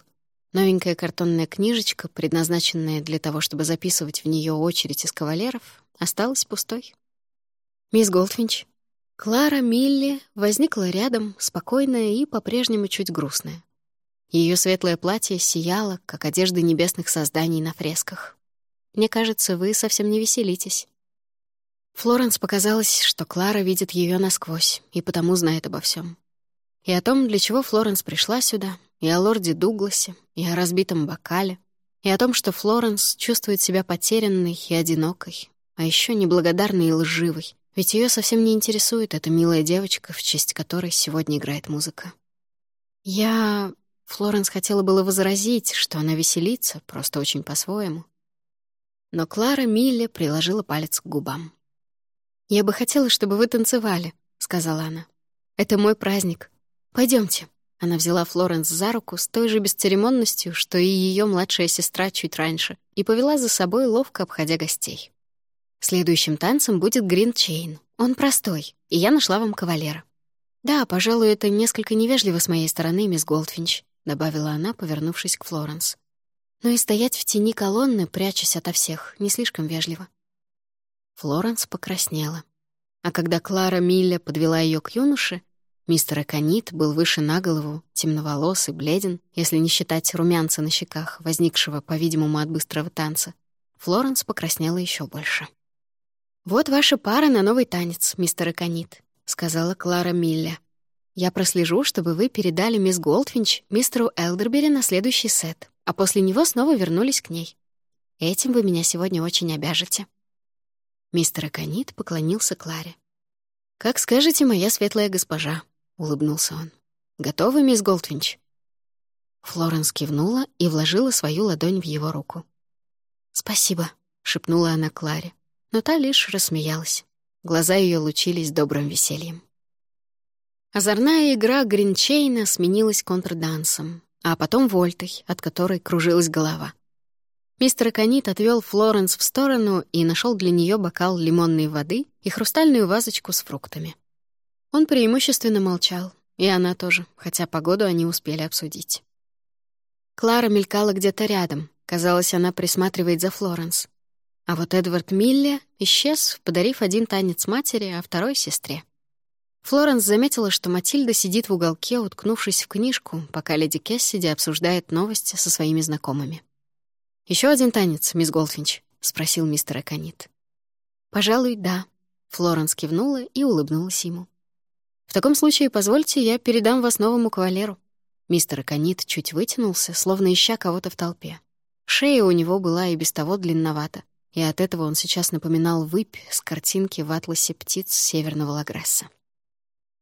Новенькая картонная книжечка, предназначенная для того, чтобы записывать в нее очередь из кавалеров, осталась пустой. «Мисс Голдфинч». Клара Милли возникла рядом, спокойная и по-прежнему чуть грустная. Ее светлое платье сияло, как одежда небесных созданий на фресках. Мне кажется, вы совсем не веселитесь. Флоренс показалось, что Клара видит ее насквозь и потому знает обо всем. И о том, для чего Флоренс пришла сюда, и о лорде Дугласе, и о разбитом бокале, и о том, что Флоренс чувствует себя потерянной и одинокой, а еще неблагодарной и лживой, ведь ее совсем не интересует эта милая девочка, в честь которой сегодня играет музыка. Я... Флоренс хотела было возразить, что она веселится, просто очень по-своему. Но Клара Милле приложила палец к губам. «Я бы хотела, чтобы вы танцевали», — сказала она. «Это мой праздник. Пойдемте. Она взяла Флоренс за руку с той же бесцеремонностью, что и ее младшая сестра чуть раньше, и повела за собой, ловко обходя гостей. Следующим танцем будет гринчейн. Он простой, и я нашла вам кавалера. Да, пожалуй, это несколько невежливо с моей стороны, мисс Голдфинч, добавила она, повернувшись к Флоренс. Но и стоять в тени колонны, прячась ото всех, не слишком вежливо. Флоренс покраснела. А когда Клара Милля подвела ее к юноше, мистер Аконит был выше на голову, темноволос и бледен, если не считать румянца на щеках, возникшего, по-видимому, от быстрого танца. Флоренс покраснела еще больше. «Вот ваша пара на новый танец, мистер Аконит», — сказала Клара Милля. «Я прослежу, чтобы вы передали мисс Голдфинч мистеру Элдербери на следующий сет, а после него снова вернулись к ней. Этим вы меня сегодня очень обяжете». Мистер Аконит поклонился Кларе. «Как скажете, моя светлая госпожа», — улыбнулся он. «Готовы, мисс Голдфинч?» Флоренс кивнула и вложила свою ладонь в его руку. «Спасибо», — шепнула она Кларе но та лишь рассмеялась. Глаза ее лучились добрым весельем. Озорная игра Гринчейна сменилась контрдансом, а потом вольтой, от которой кружилась голова. Мистер Аконит отвел Флоренс в сторону и нашел для нее бокал лимонной воды и хрустальную вазочку с фруктами. Он преимущественно молчал, и она тоже, хотя погоду они успели обсудить. Клара мелькала где-то рядом. Казалось, она присматривает за Флоренс. А вот Эдвард Милле исчез, подарив один танец матери, а второй — сестре. Флоренс заметила, что Матильда сидит в уголке, уткнувшись в книжку, пока леди Кессиди обсуждает новости со своими знакомыми. Еще один танец, мисс Голдфинч?» — спросил мистер Эконит. «Пожалуй, да». Флоренс кивнула и улыбнулась ему. «В таком случае позвольте, я передам вас новому кавалеру». Мистер Эконит чуть вытянулся, словно ища кого-то в толпе. Шея у него была и без того длинновата и от этого он сейчас напоминал выпь с картинки в атласе птиц северного Лагресса.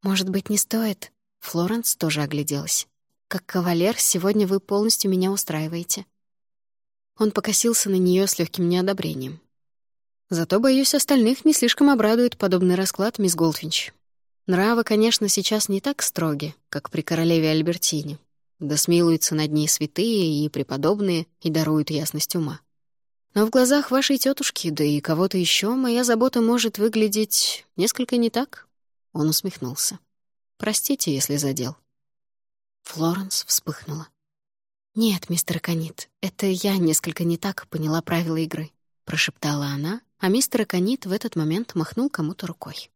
«Может быть, не стоит?» Флоренс тоже огляделась. «Как кавалер, сегодня вы полностью меня устраиваете». Он покосился на нее с легким неодобрением. «Зато, боюсь, остальных не слишком обрадует подобный расклад, мисс Голдвинч. Нравы, конечно, сейчас не так строги, как при королеве Альбертине. Да смилуются над ней святые и преподобные и даруют ясность ума. Но в глазах вашей тетушки, да и кого-то еще, моя забота может выглядеть несколько не так. Он усмехнулся. Простите, если задел. Флоренс вспыхнула. «Нет, мистер Канит, это я несколько не так поняла правила игры», — прошептала она, а мистер Канит в этот момент махнул кому-то рукой.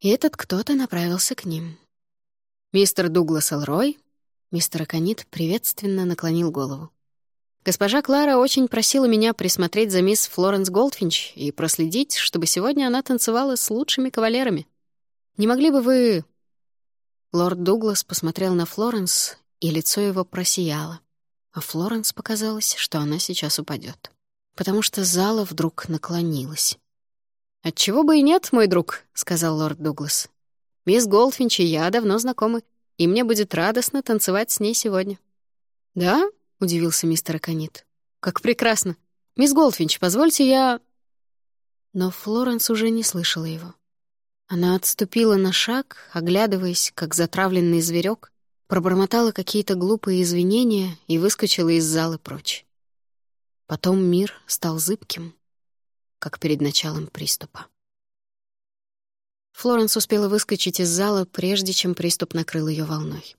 И этот кто-то направился к ним. «Мистер Дуглас Элрой?» Мистер Канит приветственно наклонил голову. Госпожа Клара очень просила меня присмотреть за мисс Флоренс Голдфинч и проследить, чтобы сегодня она танцевала с лучшими кавалерами. Не могли бы вы...» Лорд Дуглас посмотрел на Флоренс, и лицо его просияло. А Флоренс показалось, что она сейчас упадет, потому что зала вдруг наклонилась. «Отчего бы и нет, мой друг», — сказал лорд Дуглас. «Мисс Голдфинч и я давно знакомы, и мне будет радостно танцевать с ней сегодня». «Да?» — удивился мистер Аконит. «Как прекрасно! Мисс Голдфинч, позвольте я...» Но Флоренс уже не слышала его. Она отступила на шаг, оглядываясь, как затравленный зверек, пробормотала какие-то глупые извинения и выскочила из зала прочь. Потом мир стал зыбким, как перед началом приступа. Флоренс успела выскочить из зала, прежде чем приступ накрыл ее волной.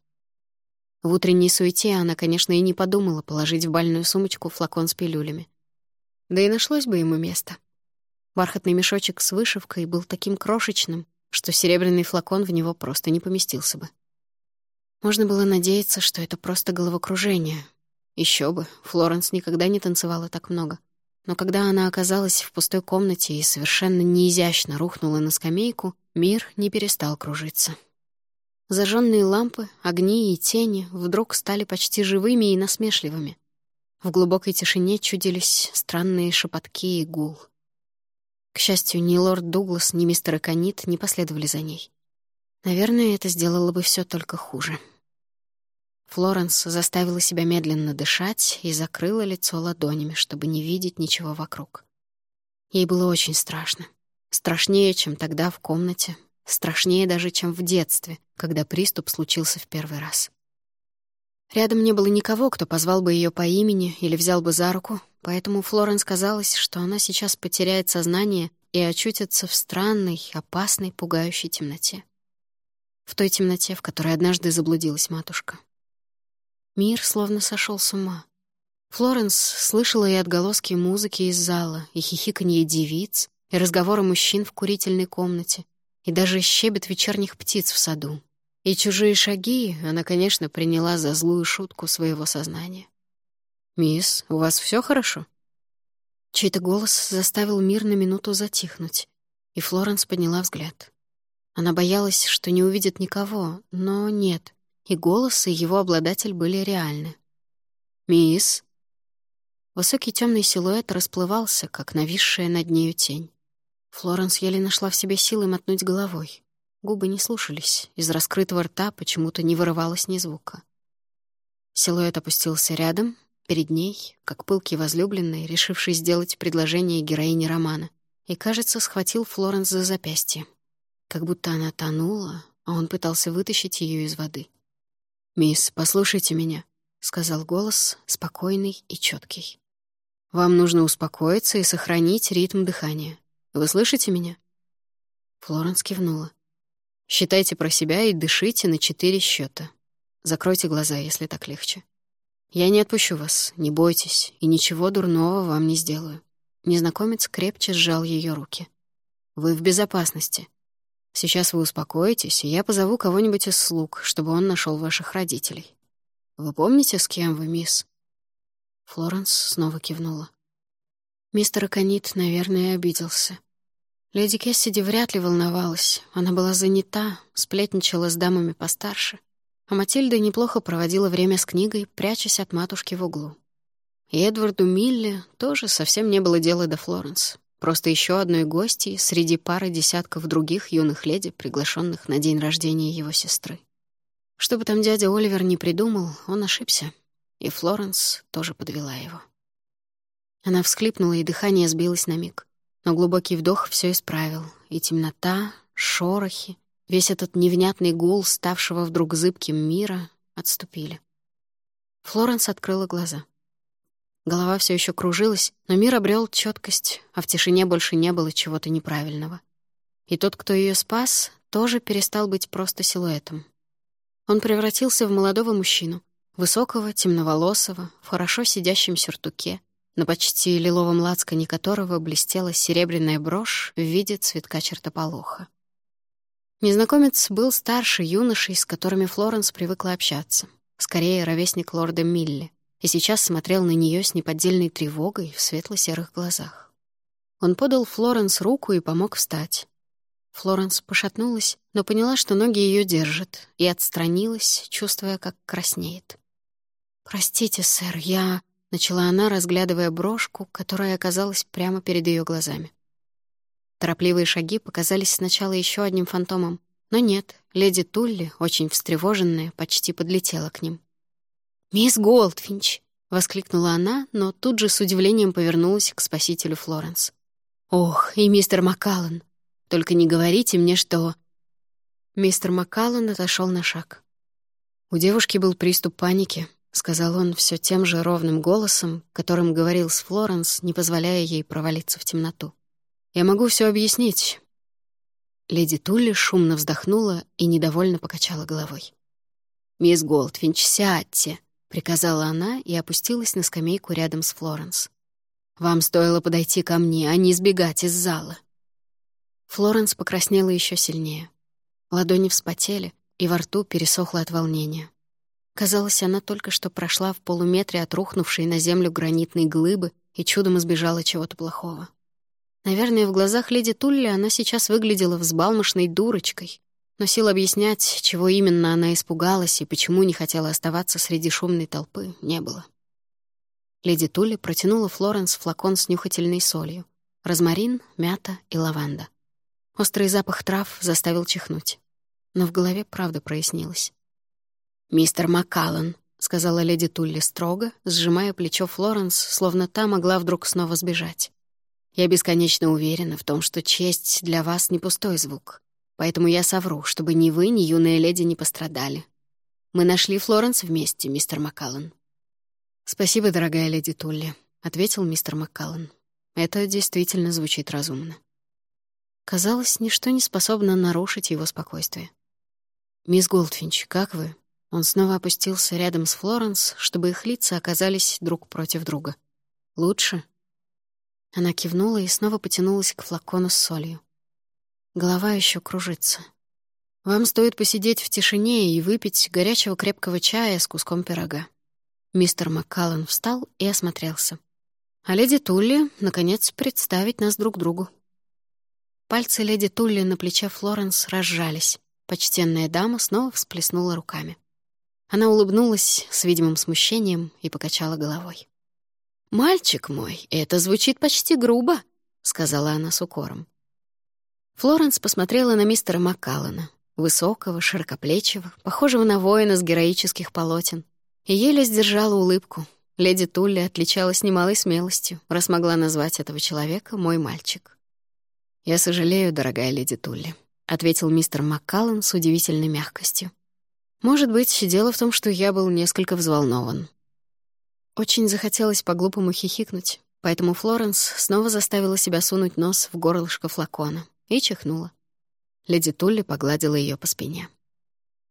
В утренней суете она, конечно, и не подумала положить в бальную сумочку флакон с пилюлями. Да и нашлось бы ему место. Бархатный мешочек с вышивкой был таким крошечным, что серебряный флакон в него просто не поместился бы. Можно было надеяться, что это просто головокружение. Еще бы, Флоренс никогда не танцевала так много. Но когда она оказалась в пустой комнате и совершенно неизящно рухнула на скамейку, мир не перестал кружиться. Зажженные лампы, огни и тени вдруг стали почти живыми и насмешливыми. В глубокой тишине чудились странные шепотки и гул. К счастью, ни лорд Дуглас, ни мистер Аконит не последовали за ней. Наверное, это сделало бы все только хуже. Флоренс заставила себя медленно дышать и закрыла лицо ладонями, чтобы не видеть ничего вокруг. Ей было очень страшно. Страшнее, чем тогда в комнате, Страшнее даже, чем в детстве, когда приступ случился в первый раз. Рядом не было никого, кто позвал бы ее по имени или взял бы за руку, поэтому Флоренс казалось, что она сейчас потеряет сознание и очутится в странной, опасной, пугающей темноте. В той темноте, в которой однажды заблудилась матушка. Мир словно сошел с ума. Флоренс слышала и отголоски музыки из зала, и хихиканье девиц, и разговоры мужчин в курительной комнате, и даже щебет вечерних птиц в саду. И чужие шаги она, конечно, приняла за злую шутку своего сознания. «Мисс, у вас все хорошо?» Чей-то голос заставил мир на минуту затихнуть, и Флоренс подняла взгляд. Она боялась, что не увидит никого, но нет, и голос, и его обладатель были реальны. «Мисс?» Высокий темный силуэт расплывался, как нависшая над нею тень. Флоренс еле нашла в себе силы мотнуть головой. Губы не слушались, из раскрытого рта почему-то не вырывалось ни звука. Силуэт опустился рядом, перед ней, как пылкий возлюбленный, решивший сделать предложение героине романа, и, кажется, схватил Флоренс за запястье. Как будто она тонула, а он пытался вытащить ее из воды. «Мисс, послушайте меня», — сказал голос, спокойный и четкий. «Вам нужно успокоиться и сохранить ритм дыхания. Вы слышите меня?» Флоренс кивнула. «Считайте про себя и дышите на четыре счета. Закройте глаза, если так легче. Я не отпущу вас, не бойтесь, и ничего дурного вам не сделаю». Незнакомец крепче сжал ее руки. «Вы в безопасности. Сейчас вы успокоитесь, и я позову кого-нибудь из слуг, чтобы он нашел ваших родителей. Вы помните, с кем вы, мисс?» Флоренс снова кивнула. Мистер Аконит, наверное, обиделся. Леди Кессиди вряд ли волновалась. Она была занята, сплетничала с дамами постарше. А Матильда неплохо проводила время с книгой, прячась от матушки в углу. И Эдварду Милли тоже совсем не было дела до Флоренс. Просто еще одной гостьей среди пары десятков других юных леди, приглашенных на день рождения его сестры. Что бы там дядя Оливер не придумал, он ошибся. И Флоренс тоже подвела его. Она всхлипнула, и дыхание сбилось на миг. Но глубокий вдох все исправил, и темнота, шорохи, весь этот невнятный гул, ставшего вдруг зыбким мира, отступили. Флоренс открыла глаза. Голова все еще кружилась, но мир обрел четкость, а в тишине больше не было чего-то неправильного. И тот, кто ее спас, тоже перестал быть просто силуэтом. Он превратился в молодого мужчину, высокого, темноволосого, в хорошо сидящем сюртуке, на почти лиловом лацкане которого блестела серебряная брошь в виде цветка чертополоха. Незнакомец был старше юношей, с которыми Флоренс привыкла общаться, скорее ровесник лорда Милли, и сейчас смотрел на нее с неподдельной тревогой в светло-серых глазах. Он подал Флоренс руку и помог встать. Флоренс пошатнулась, но поняла, что ноги ее держат, и отстранилась, чувствуя, как краснеет. «Простите, сэр, я...» — начала она, разглядывая брошку, которая оказалась прямо перед ее глазами. Торопливые шаги показались сначала еще одним фантомом, но нет, леди Тулли, очень встревоженная, почти подлетела к ним. «Мисс Голдфинч!» — воскликнула она, но тут же с удивлением повернулась к спасителю Флоренс. «Ох, и мистер Маккаллан! Только не говорите мне, что...» Мистер Маккаллан отошел на шаг. У девушки был приступ паники, — сказал он все тем же ровным голосом, которым говорил с Флоренс, не позволяя ей провалиться в темноту. «Я могу все объяснить». Леди Тулли шумно вздохнула и недовольно покачала головой. «Мисс Голдфинч, сядьте», — приказала она и опустилась на скамейку рядом с Флоренс. «Вам стоило подойти ко мне, а не сбегать из зала». Флоренс покраснела еще сильнее. Ладони вспотели, и во рту пересохло от волнения. Казалось, она только что прошла в полуметре от рухнувшей на землю гранитной глыбы и чудом избежала чего-то плохого. Наверное, в глазах леди Тулли она сейчас выглядела взбалмошной дурочкой, но сил объяснять, чего именно она испугалась и почему не хотела оставаться среди шумной толпы, не было. Леди Тулли протянула Флоренс флакон с нюхательной солью. Розмарин, мята и лаванда. Острый запах трав заставил чихнуть. Но в голове правда прояснилось. «Мистер Маккаллан», — сказала леди Тулли строго, сжимая плечо Флоренс, словно та могла вдруг снова сбежать. «Я бесконечно уверена в том, что честь для вас не пустой звук. Поэтому я совру, чтобы ни вы, ни юная леди не пострадали. Мы нашли Флоренс вместе, мистер Маккаллан. «Спасибо, дорогая леди Тулли», — ответил мистер Маккаллан. «Это действительно звучит разумно». Казалось, ничто не способно нарушить его спокойствие. «Мисс Голдфинч, как вы?» Он снова опустился рядом с Флоренс, чтобы их лица оказались друг против друга. «Лучше?» Она кивнула и снова потянулась к флакону с солью. Голова еще кружится. «Вам стоит посидеть в тишине и выпить горячего крепкого чая с куском пирога. Мистер Маккаллан встал и осмотрелся. А леди Тулли, наконец, представить нас друг другу. Пальцы леди Тулли на плече Флоренс разжались. Почтенная дама снова всплеснула руками. Она улыбнулась с видимым смущением и покачала головой. «Мальчик мой, это звучит почти грубо», — сказала она с укором. Флоренс посмотрела на мистера Маккаллана, высокого, широкоплечего, похожего на воина с героических полотен, и еле сдержала улыбку. Леди Тулли отличалась немалой смелостью, раз могла назвать этого человека «мой мальчик». «Я сожалею, дорогая леди Тулли», — ответил мистер Маккаллан с удивительной мягкостью. «Может быть, дело в том, что я был несколько взволнован». Очень захотелось по-глупому хихикнуть, поэтому Флоренс снова заставила себя сунуть нос в горлышко флакона и чихнула. Леди Тулли погладила ее по спине.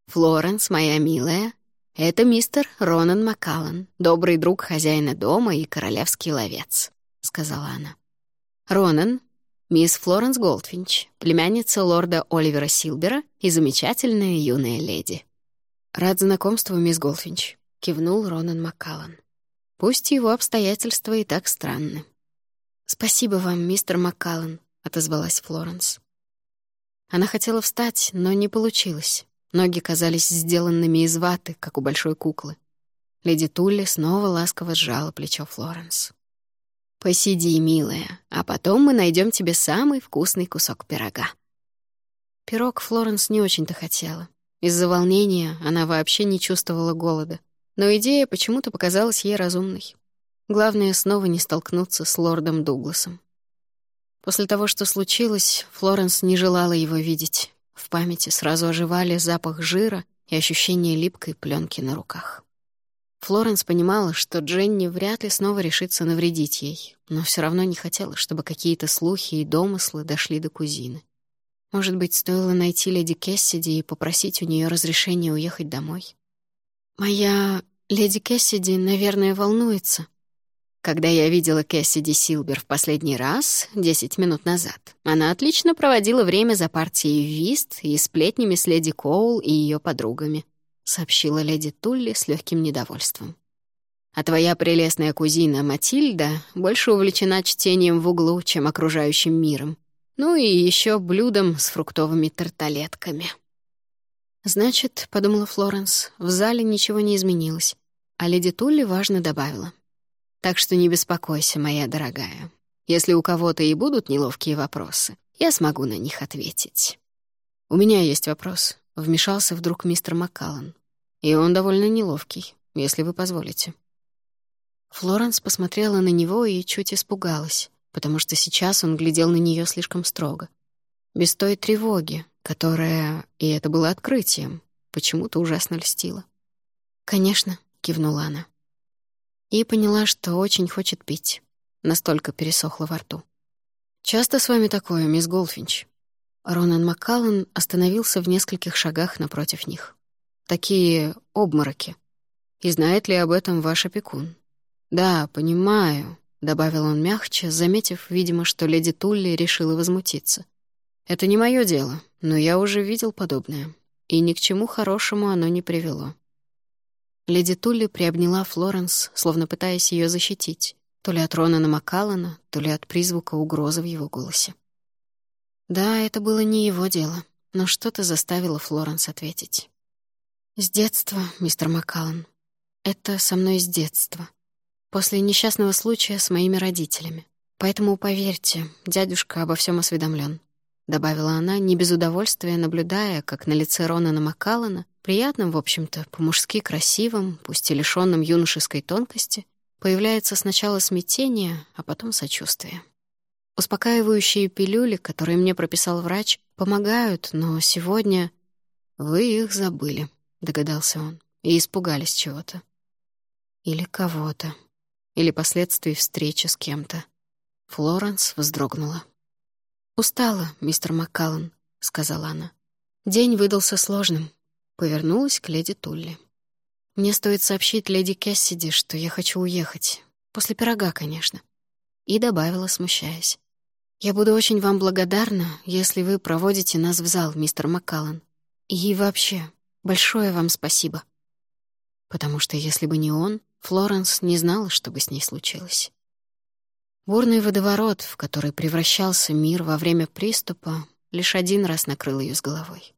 «Флоренс, моя милая, «Это мистер Ронан Маккаллан, добрый друг хозяина дома и королевский ловец», — сказала она. «Ронан — мисс Флоренс Голдфинч, племянница лорда Оливера Силбера и замечательная юная леди». «Рад знакомству, мисс Голдфинч», — кивнул Ронан Маккаллан. «Пусть его обстоятельства и так странны». «Спасибо вам, мистер Маккаллан», — отозвалась Флоренс. Она хотела встать, но не получилось. Ноги казались сделанными из ваты, как у большой куклы. Леди Тулли снова ласково сжала плечо Флоренс. «Посиди, милая, а потом мы найдем тебе самый вкусный кусок пирога». Пирог Флоренс не очень-то хотела. Из-за волнения она вообще не чувствовала голода. Но идея почему-то показалась ей разумной. Главное, снова не столкнуться с лордом Дугласом. После того, что случилось, Флоренс не желала его видеть. В памяти сразу оживали запах жира и ощущение липкой пленки на руках. Флоренс понимала, что Дженни вряд ли снова решится навредить ей, но все равно не хотела, чтобы какие-то слухи и домыслы дошли до кузины. Может быть, стоило найти леди Кессиди и попросить у нее разрешения уехать домой? «Моя леди Кессиди, наверное, волнуется», когда я видела Кэссиди Силбер в последний раз, 10 минут назад, она отлично проводила время за партией вист и сплетнями с леди Коул и ее подругами, сообщила леди Тулли с легким недовольством. А твоя прелестная кузина Матильда больше увлечена чтением в углу, чем окружающим миром. Ну и еще блюдом с фруктовыми тарталетками. «Значит, — подумала Флоренс, — в зале ничего не изменилось». А леди Тулли важно добавила. Так что не беспокойся, моя дорогая. Если у кого-то и будут неловкие вопросы, я смогу на них ответить. «У меня есть вопрос», — вмешался вдруг мистер Маккаллан. «И он довольно неловкий, если вы позволите». Флоренс посмотрела на него и чуть испугалась, потому что сейчас он глядел на нее слишком строго. Без той тревоги, которая, и это было открытием, почему-то ужасно льстила. «Конечно», — кивнула она и поняла, что очень хочет пить. Настолько пересохло во рту. «Часто с вами такое, мисс Голфинч?» Ронан Маккаллан остановился в нескольких шагах напротив них. «Такие обмороки. И знает ли об этом ваш опекун?» «Да, понимаю», — добавил он мягче, заметив, видимо, что леди Тулли решила возмутиться. «Это не мое дело, но я уже видел подобное. и ни к чему хорошему оно не привело. Леди Тулли приобняла Флоренс, словно пытаясь ее защитить, то ли от Ронана Маккаллана, то ли от призвука угрозы в его голосе. Да, это было не его дело, но что-то заставило Флоренс ответить. «С детства, мистер Маккаллан. Это со мной с детства. После несчастного случая с моими родителями. Поэтому поверьте, дядюшка обо всем осведомлен добавила она, не без удовольствия наблюдая, как на лице Ронана Маккаллана, приятным, в общем-то, по-мужски красивым, пусть и лишённым юношеской тонкости, появляется сначала смятение, а потом сочувствие. Успокаивающие пилюли, которые мне прописал врач, помогают, но сегодня... «Вы их забыли», — догадался он, — «и испугались чего-то». Или кого-то. Или последствий встречи с кем-то. Флоренс вздрогнула. «Устала, мистер Маккаллан», — сказала она. «День выдался сложным». Повернулась к леди Тулли. «Мне стоит сообщить леди Кессиди, что я хочу уехать. После пирога, конечно». И добавила, смущаясь. «Я буду очень вам благодарна, если вы проводите нас в зал, мистер Маккаллан. И вообще, большое вам спасибо». Потому что если бы не он, Флоренс не знала, что бы с ней случилось. Бурный водоворот, в который превращался мир во время приступа, лишь один раз накрыл ее с головой.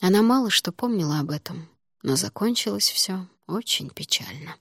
Она мало что помнила об этом, но закончилось все очень печально.